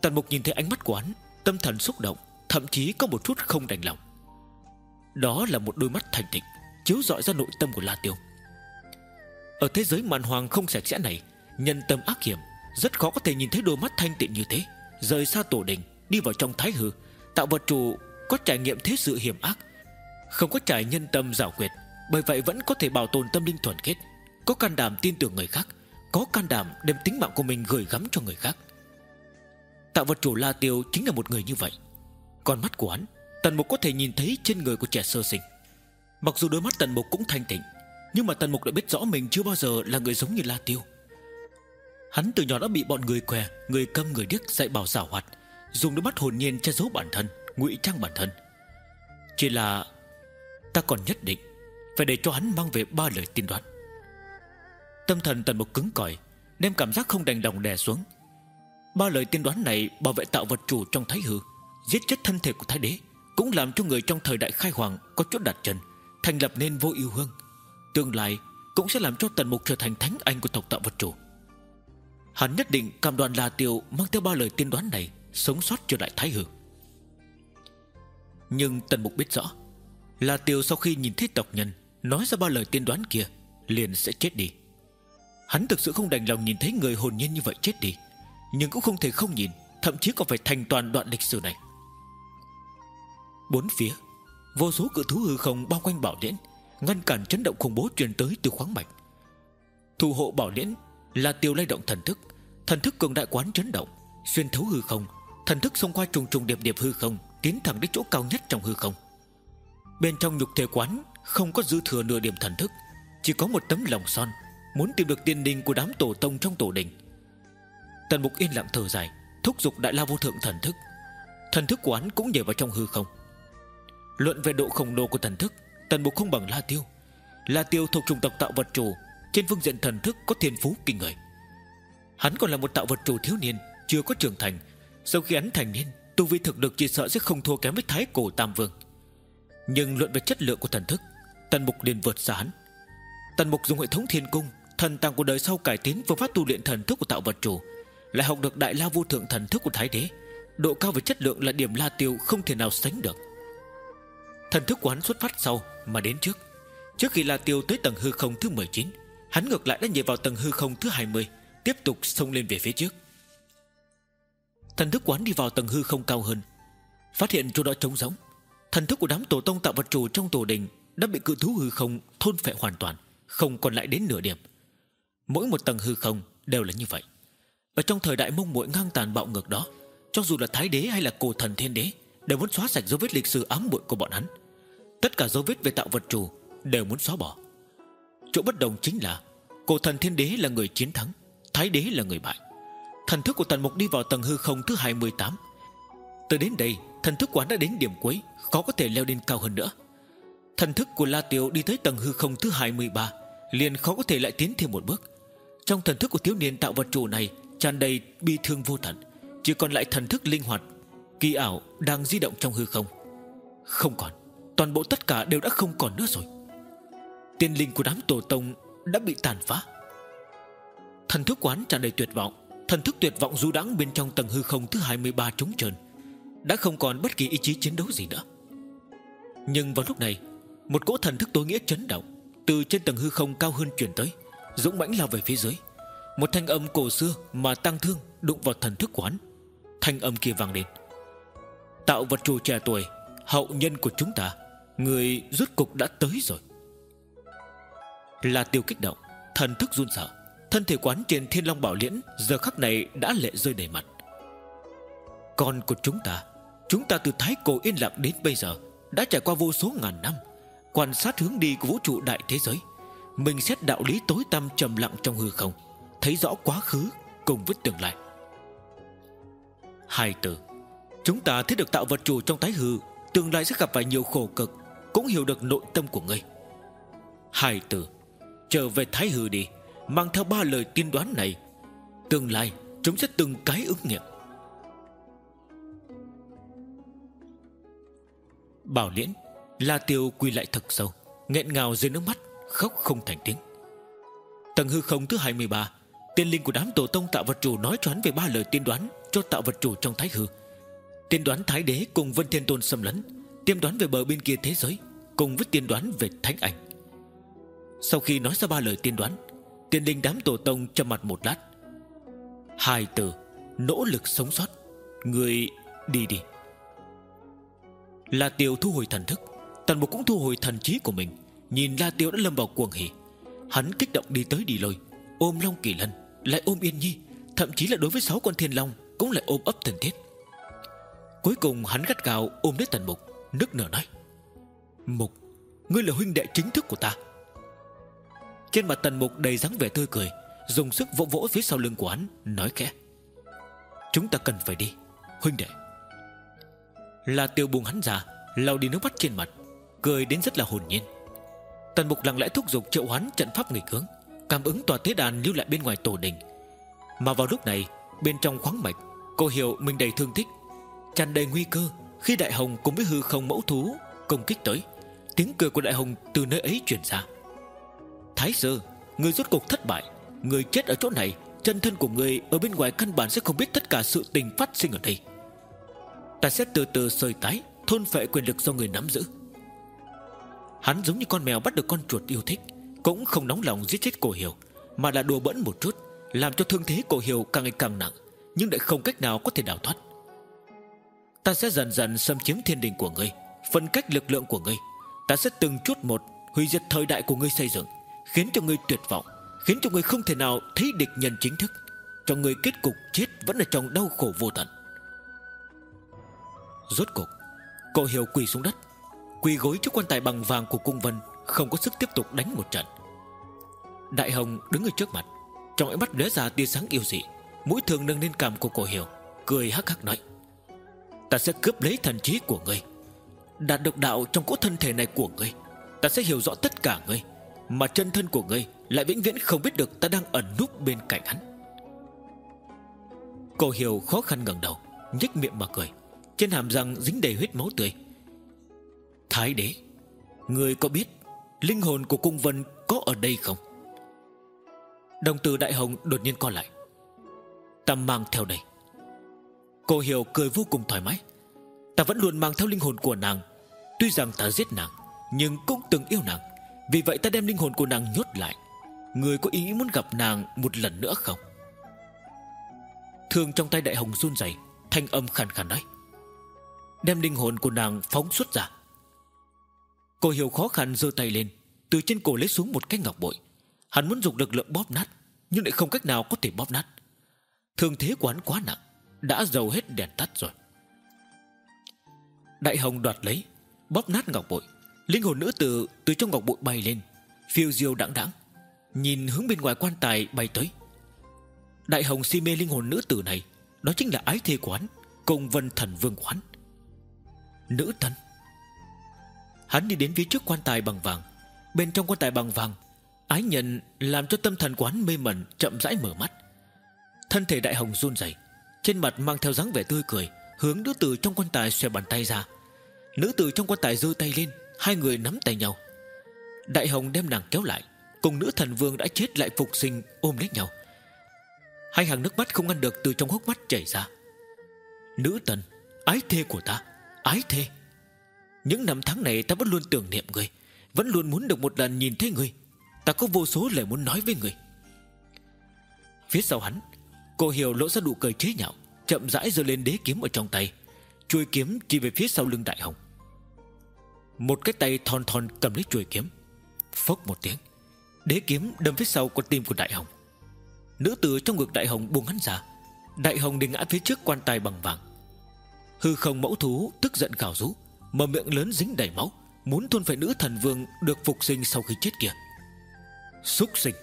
Tần Mục nhìn thấy ánh mắt của hắn, Tâm thần xúc động, Thậm chí có một chút không đành lòng. Đó là một đôi mắt thành tịnh, Chiếu rọi ra nội tâm của La Tiêu. Ở thế giới màn hoàng không sạch sẽ này, Nhân tâm ác hiểm, Rất khó có thể nhìn thấy đôi mắt thanh tịnh như thế, Rời xa tổ đình, Đi vào trong thái hư, Tạo vật chủ, có trải nghiệm thế sự hiểm ác, không có trải nhân tâm rào quyệt, Bởi vậy vẫn có thể bảo tồn tâm linh thuần kết Có can đảm tin tưởng người khác. Có can đảm đem tính mạng của mình gửi gắm cho người khác. Tạo vật chủ La Tiêu chính là một người như vậy. Con mắt của hắn, Tần Mục có thể nhìn thấy trên người của trẻ sơ sinh. Mặc dù đôi mắt Tần Mục cũng thanh tịnh, Nhưng mà Tần Mục đã biết rõ mình chưa bao giờ là người giống như La Tiêu. Hắn từ nhỏ đã bị bọn người què, Người câm, người điếc dạy bảo xảo hoạt, Dùng đôi mắt hồn nhiên che giấu bản thân, ngụy trang bản thân. Chỉ là Ta còn nhất định Phải để cho hắn mang về ba lời tiên đoán. Tâm thần Tần Mục cứng cỏi, Đem cảm giác không đành lòng đè xuống. Ba lời tiên đoán này bảo vệ tạo vật chủ trong thái hư, Giết chết thân thể của thái đế, Cũng làm cho người trong thời đại khai hoàng Có chỗ đặt chân, Thành lập nên vô yêu hương. Tương lai cũng sẽ làm cho tần mục trở thành thánh anh của tộc tạo vật chủ. Hắn nhất định cam đoàn là Tiêu Mang theo ba lời tiên đoán này Sống sót trở lại thái hư. Nhưng tần mục biết rõ là Tiêu sau khi nhìn thấy tộc nhân Nói ra ba lời tiên đoán kia Liền sẽ chết đi. Hắn thực sự không đành lòng nhìn thấy người hồn nhiên như vậy chết đi, Nhưng cũng không thể không nhìn, Thậm chí còn phải thành toàn đoạn lịch sử này. Bốn phía, Vô số cự thú hư không bao quanh bảo liễn, Ngăn cản chấn động khủng bố truyền tới từ khoáng mạch. Thủ hộ bảo liễn Là tiêu lay động thần thức Thần thức cường đại quán chấn động, Xuyên thấu hư không, Thần thức xông qua trùng trùng điệp điệp hư không, Tiến thẳng đến chỗ cao nhất trong hư không. Bên trong nhục thể quán Không có dư thừa nửa điểm thần thức, Chỉ có một tấm lòng son Muốn tìm được tiên đình của đám tổ tông trong tổ đình. Tần mục yên lặng thở dài, Thúc giục đại la vô thượng thần thức. Thần thức của hắn cũng nhảy vào trong hư không. Luận về độ khổng lồ của thần thức, Tần mục không bằng La Tiêu. La Tiêu thuộc chủng tộc tạo vật chủ, Trên phương diện thần thức có thiên phú kinh người. Hắn còn là một tạo vật chủ thiếu niên, Chưa có trưởng thành. Sau khi hắn thành niên, Tu vi thực lực chỉ sợ sẽ không thua kém với thái cổ tam vương. Nhưng luận về chất lượng của thần thức, Tần mục liền vượt xa hắn. Tần mục dùng hệ thống thiên cung Thần tàng của đời sau cải tiến phương pháp tu luyện thần thức của tạo vật chủ, Lại học được đại la vô thượng thần thức của thái đế. Độ cao về chất lượng là điểm la tiêu không thể nào sánh được. Thần thức của hắn xuất phát sau Mà đến trước. Trước khi La Tiêu tới tầng hư không thứ 19 Hắn ngược lại đã nhảy vào tầng hư không thứ 20 Tiếp tục xông lên về phía trước. Thần thức quán đi vào tầng hư không cao hơn. Phát hiện chỗ đó trống rỗng. Thần thức của đám tổ tông tạo vật chủ trong tổ đình Đã bị cự thú hư không thôn phệ hoàn toàn, Không còn lại đến nửa điểm. Mỗi một tầng hư không đều là như vậy. Ở trong thời đại mông muội ngang tàn bạo ngược đó, Cho dù là thái đế hay là cổ thần thiên đế Đều muốn xóa sạch dấu vết lịch sử ám muội của bọn hắn. Tất cả dấu vết về tạo vật chủ Đều muốn xóa bỏ. Chỗ bất đồng chính là Cổ thần thiên đế là người chiến thắng, Thái đế là người bại. Thần thức của tần mục đi vào tầng hư không thứ 28 Từ đến đây, Thần thức quán đã đến điểm cuối, Khó có thể leo lên cao hơn nữa. Thần thức của La Tiểu đi tới tầng hư không thứ 23 Liền khó có thể lại tiến thêm một bước. Trong thần thức của thiếu niên tạo vật chủ này, tràn đầy bi thương vô tận Chỉ còn lại thần thức linh hoạt, Kỳ ảo đang di động trong hư không. Không còn, Toàn bộ tất cả đều đã không còn nữa rồi. Tiên linh của đám tổ tông Đã bị tàn phá. Thần thức quán tràn đầy tuyệt vọng, Thần thức tuyệt vọng du đắng bên trong tầng hư không thứ 23 trống trơn, Đã không còn bất kỳ ý chí chiến đấu gì nữa. Nhưng vào lúc này, Một cỗ thần thức tối nghĩa chấn động Từ trên tầng hư không cao hơn chuyển tới. Dũng mãnh lao về phía dưới. Một thanh âm cổ xưa mà tăng thương Đụng vào thần thức quán Thanh âm kia vang lên. Tạo vật chủ trẻ tuổi, Hậu nhân của chúng ta, Người rốt cục đã tới rồi. Là tiêu kích động, Thần thức run sợ, Thân thể quán trên thiên long bảo liễn Giờ khắc này đã lệ rơi đầy mặt. Con của chúng ta Chúng ta từ thái cổ yên lặng đến bây giờ Đã trải qua vô số ngàn năm, Quan sát hướng đi của vũ trụ đại thế giới. Mình xét đạo lý tối tăm trầm lặng trong hư không, Thấy rõ quá khứ cùng với tương lai. Hai từ, Chúng ta thấy được tạo vật chủ trong tái hư, Tương lai sẽ gặp phải nhiều khổ cực, Cũng hiểu được nội tâm của ngươi. Hai từ, Trở về thái hư đi, Mang theo ba lời tiên đoán này, Tương lai chúng sẽ từng cái ứng nghiệm. Bảo liễn, La tiêu quy lại thật sâu, nghẹn ngào dưới nước mắt. Khóc không thành tiếng. Tầng hư không thứ 23 Tiên linh của đám tổ tông tạo vật chủ nói choán về ba lời tiên đoán Cho tạo vật chủ trong thái hư. Tiên đoán Thái Đế cùng Vân Thiên Tôn xâm lấn, Tiên đoán về bờ bên kia thế giới Cùng với tiên đoán về Thánh Ảnh. Sau khi nói ra ba lời tiên đoán, Tiên linh đám tổ tông trầm mặt một lát. Hai từ, Nỗ lực sống sót, Người đi đi. Là Tiêu thu hồi thần thức, Tần Mục cũng thu hồi thần trí của mình. Nhìn La Tiêu đã lâm vào cuồng hỉ. Hắn kích động đi tới đi lôi Ôm Long Kỳ Lân Lại ôm Yên Nhi Thậm chí là đối với sáu con thiên long Cũng lại ôm ấp thân thiết. Cuối cùng hắn gắt gào ôm lấy tần mục Nức nở nói Mục Ngươi là huynh đệ chính thức của ta. Trên mặt tần mục đầy dáng vẻ tươi cười Dùng sức vỗ vỗ phía sau lưng của hắn Nói khẽ Chúng ta cần phải đi Huynh đệ. Là tiêu buông hắn ra, lau đi nước mắt trên mặt Cười đến rất là hồn nhiên. Tần mục lặng lẽ thúc giục triệu hoán trận pháp nghịch hướng, Cảm ứng tòa thế đàn lưu lại bên ngoài tổ đình. Mà vào lúc này, Bên trong khoáng mạch, Cô hiểu mình đầy thương tích tràn đầy nguy cơ, Khi đại hồng cùng với hư không mẫu thú Công kích tới, Tiếng cười của đại hồng từ nơi ấy truyền ra. Thái sơ, Người rốt cuộc thất bại, Người chết ở chỗ này, Chân thân của người ở bên ngoài căn bản sẽ không biết tất cả sự tình phát sinh ở đây. Ta sẽ từ từ sơi tái, Thôn phệ quyền lực do người nắm giữ. Hắn giống như con mèo bắt được con chuột yêu thích, Cũng không nóng lòng giết chết cổ hiểu, Mà là đùa bẫn một chút, Làm cho thương thế cổ hiểu càng ngày càng nặng, Nhưng lại không cách nào có thể đào thoát. Ta sẽ dần dần xâm chiếm thiên đình của ngươi, Phân cách lực lượng của ngươi. Ta sẽ từng chút một hủy diệt thời đại của ngươi xây dựng, Khiến cho ngươi tuyệt vọng, Khiến cho ngươi không thể nào thấy địch nhân chính thức. Cho ngươi kết cục chết vẫn là trong đau khổ vô tận. Rốt cục Cổ hiểu quỳ xuống đất. Quỳ gối trước quan tài bằng vàng của cung vân, Không có sức tiếp tục đánh một trận. Đại hồng đứng ở trước mặt, Trong ánh mắt lóe ra tia sáng yêu dị, Mũi thường nâng lên cằm của cổ hiểu, Cười hắc hắc nói, Ta sẽ cướp lấy thần trí của ngươi, Đạt được đạo trong cỗ thân thể này của ngươi. Ta sẽ hiểu rõ tất cả ngươi, Mà chân thân của ngươi Lại vĩnh viễn không biết được ta đang ẩn núp bên cạnh hắn. Cô hiểu khó khăn ngẩng đầu, nhếch miệng mà cười, Trên hàm răng dính đầy huyết máu tươi. Thái đế, Người có biết Linh hồn của cung vân có ở đây không? Đồng tử đại hồng đột nhiên co lại. Ta mang theo đây. Cô hiểu cười vô cùng thoải mái. Ta vẫn luôn mang theo linh hồn của nàng. Tuy rằng ta giết nàng, Nhưng cũng từng yêu nàng. Vì vậy ta đem linh hồn của nàng nhốt lại. Người có ý muốn gặp nàng một lần nữa không? Thương trong tay đại hồng run rẩy, Thanh âm khàn khàn nói. Đem linh hồn của nàng phóng xuất ra. Cô hiểu khó khăn giơ tay lên, Từ trên cổ lấy xuống một cái ngọc bội. Hắn muốn dùng lực lượng bóp nát, Nhưng lại không cách nào có thể bóp nát. Thương thế của hắn quá nặng, Đã dầu hết đèn tắt rồi. Đại hồng đoạt lấy, Bóp nát ngọc bội. Linh hồn nữ tử từ trong ngọc bội bay lên, Phiêu diêu đãng đãng, Nhìn hướng bên ngoài quan tài bay tới. Đại hồng si mê linh hồn nữ tử này, Đó chính là ái thê quán Công vân thần vương quán Nữ thần. Hắn đi đến phía trước quan tài bằng vàng. Bên trong quan tài bằng vàng, Ái nhận làm cho tâm thần quán mê mẩn, Chậm rãi mở mắt. Thân thể đại hồng run rẩy, Trên mặt mang theo dáng vẻ tươi cười, Hướng nữ tử trong quan tài xòe bàn tay ra. Nữ tử trong quan tài giơ tay lên, Hai người nắm tay nhau. Đại hồng đem nàng kéo lại, Cùng nữ thần vương đã chết lại phục sinh ôm lấy nhau. Hai hàng nước mắt không ngăn được Từ trong hốc mắt chảy ra. Nữ tần Ái thê của ta, Ái thê. Những năm tháng này ta vẫn luôn tưởng niệm người Vẫn luôn muốn được một lần nhìn thấy người Ta có vô số lời muốn nói với người Phía sau hắn, Cô hiểu lỗ ra đủ cười chế nhạo, Chậm rãi giơ lên đế kiếm ở trong tay, Chuôi kiếm chỉ về phía sau lưng đại hồng. Một cái tay thon thon cầm lấy chuôi kiếm, Phốc một tiếng, Đế kiếm đâm phía sau con tim của đại hồng. Nữ tử trong ngực đại hồng buông hắn ra, Đại hồng đi ngã phía trước quan tài bằng vàng. Hư không mẫu thú tức giận gào rú Mở miệng lớn dính đầy máu, Muốn thôn phải nữ thần vương được phục sinh sau khi chết kia. Xúc sinh.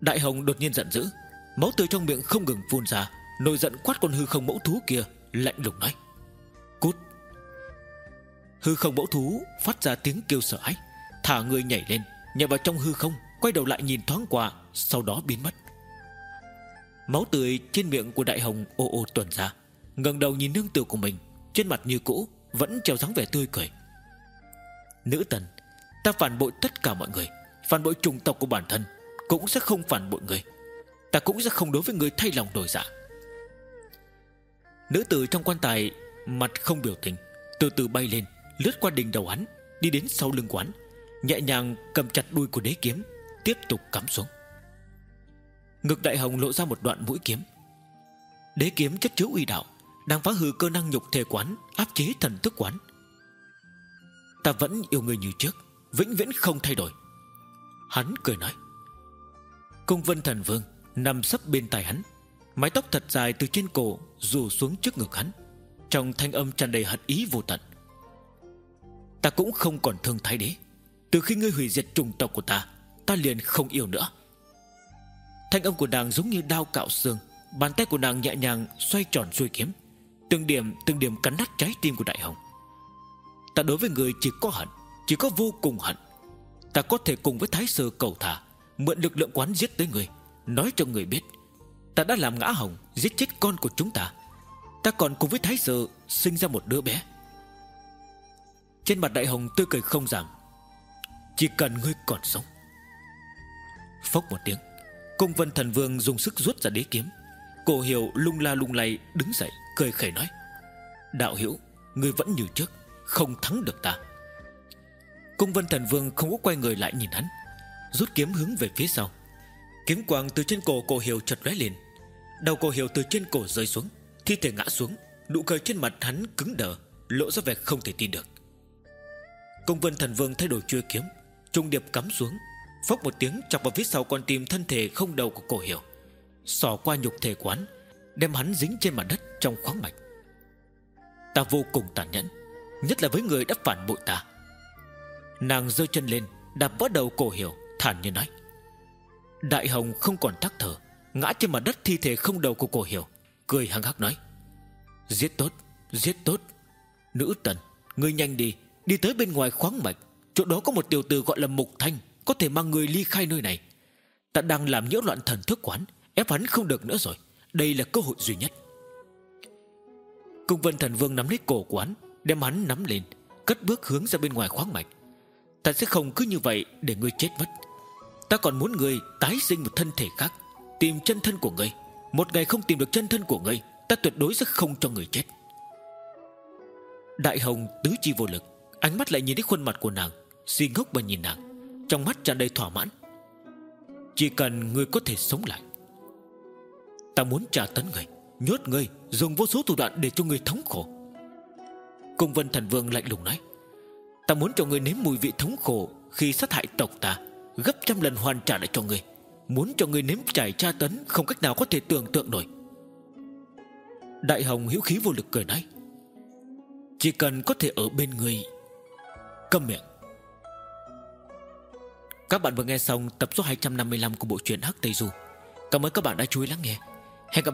Đại hồng đột nhiên giận dữ, Máu tươi trong miệng không ngừng phun ra, Nổi giận quát con hư không mẫu thú kia, Lạnh lùng nói. Cút. Hư không mẫu thú phát ra tiếng kêu sợ hãi, Thả người nhảy lên, Nhảy vào trong hư không, Quay đầu lại nhìn thoáng qua, Sau đó biến mất. Máu tươi trên miệng của đại hồng ô ô tuần ra, ngẩng đầu nhìn nương tử của mình, Trên mặt như cũ vẫn treo dáng vẻ tươi cười. Nữ tần Ta phản bội tất cả mọi người, Phản bội chủng tộc của bản thân, Cũng sẽ không phản bội người. Ta cũng sẽ không đối với người thay lòng đổi dạ. Nữ tử trong quan tài, Mặt không biểu tình, Từ từ bay lên, Lướt qua đỉnh đầu hắn, Đi đến sau lưng quán Nhẹ nhàng cầm chặt đuôi của đế kiếm, Tiếp tục cắm xuống. Ngực đại hồng lộ ra một đoạn mũi kiếm. Đế kiếm chất chứa uy đạo đang phá hư cơ năng nhục thể quán, Áp chế thần thức quán. Ta vẫn yêu người như trước, Vĩnh viễn không thay đổi. Hắn cười nói, Cung vân thần vương Nằm sấp bên tai hắn, Mái tóc thật dài từ trên cổ Rủ xuống trước ngực hắn, Trong thanh âm tràn đầy hận ý vô tận. Ta cũng không còn thương thái đế, Từ khi ngươi hủy diệt trùng tộc của ta Ta liền không yêu nữa. Thanh âm của nàng giống như đao cạo xương, Bàn tay của nàng nhẹ nhàng xoay tròn xuôi kiếm. Từng điểm từng điểm cắn nát trái tim của Đại Hồng. Ta đối với người chỉ có hận, Chỉ có vô cùng hận. Ta có thể cùng với Thái Sơ cầu thả, Mượn lực lượng quán giết tới người, Nói cho người biết. Ta đã làm ngã hồng, Giết chết con của chúng ta. Ta còn cùng với Thái Sơ Sinh ra một đứa bé. Trên mặt Đại Hồng tươi cười không giảm. Chỉ cần ngươi còn sống. Phốc một tiếng công vân thần vương dùng sức rút ra đế kiếm. Cổ hiểu lung la lung lay đứng dậy. Cười khẩy nói, Đạo hiểu Ngươi vẫn như trước, Không thắng được ta. Cung vân thần vương không có quay người lại nhìn hắn, Rút kiếm hướng về phía sau. Kiếm quang từ trên cổ cổ hiểu chật lóe lên. Đầu cổ hiểu từ trên cổ rơi xuống, Thi thể ngã xuống, Nụ cười trên mặt hắn cứng đờ, Lộ ra vẻ không thể tin được. Cung vân thần vương thay đổi chui kiếm, Trung điệp cắm xuống, Phốc một tiếng chọc vào phía sau con tim thân thể không đầu của cổ hiểu xỏ qua nhục thể quán Đem hắn dính trên mặt đất trong khoáng mạch. Ta vô cùng tàn nhẫn Nhất là với người đã phản bội ta. Nàng giơ chân lên Đạp vỡ đầu cổ hiểu Thản nhiên nói. Đại hồng không còn tắc thở Ngã trên mặt đất thi thể không đầu của cổ hiểu Cười hăng hắc nói. Giết tốt, giết tốt. Nữ tần, ngươi nhanh đi Đi tới bên ngoài khoáng mạch. Chỗ đó có một tiểu tử gọi là Mục Thanh Có thể mang người ly khai nơi này. Ta đang làm nhiễu loạn thần thức quán Ép hắn không được nữa rồi. Đây là cơ hội duy nhất. Cung vân thần vương nắm lấy cổ hắn, Đem hắn nắm lên Cất bước hướng ra bên ngoài khoáng mạch. Ta sẽ không cứ như vậy để ngươi chết mất. Ta còn muốn ngươi tái sinh một thân thể khác Tìm chân thân của ngươi. Một ngày không tìm được chân thân của ngươi Ta tuyệt đối sẽ không cho người chết. Đại hồng tứ chi vô lực Ánh mắt lại nhìn thấy khuôn mặt của nàng Si ngốc và nhìn nàng Trong mắt tràn đầy thỏa mãn. Chỉ cần ngươi có thể sống lại Ta muốn trả tấn người Nhốt người, Dùng vô số thủ đoạn để cho người thống khổ. Cung vân thần vương lạnh lùng nói Ta muốn cho người nếm mùi vị thống khổ Khi sát hại tộc ta Gấp trăm lần hoàn trả lại cho người. Muốn cho người nếm trải tra tấn Không cách nào có thể tưởng tượng nổi. Đại hồng hiếu khí vô lực cười nói Chỉ cần có thể ở bên người, Câm miệng. Các bạn vừa nghe xong tập số 255 của bộ truyện Hắc Tây Du. Cảm ơn các bạn đã chú ý lắng nghe. Hẹn gặp lại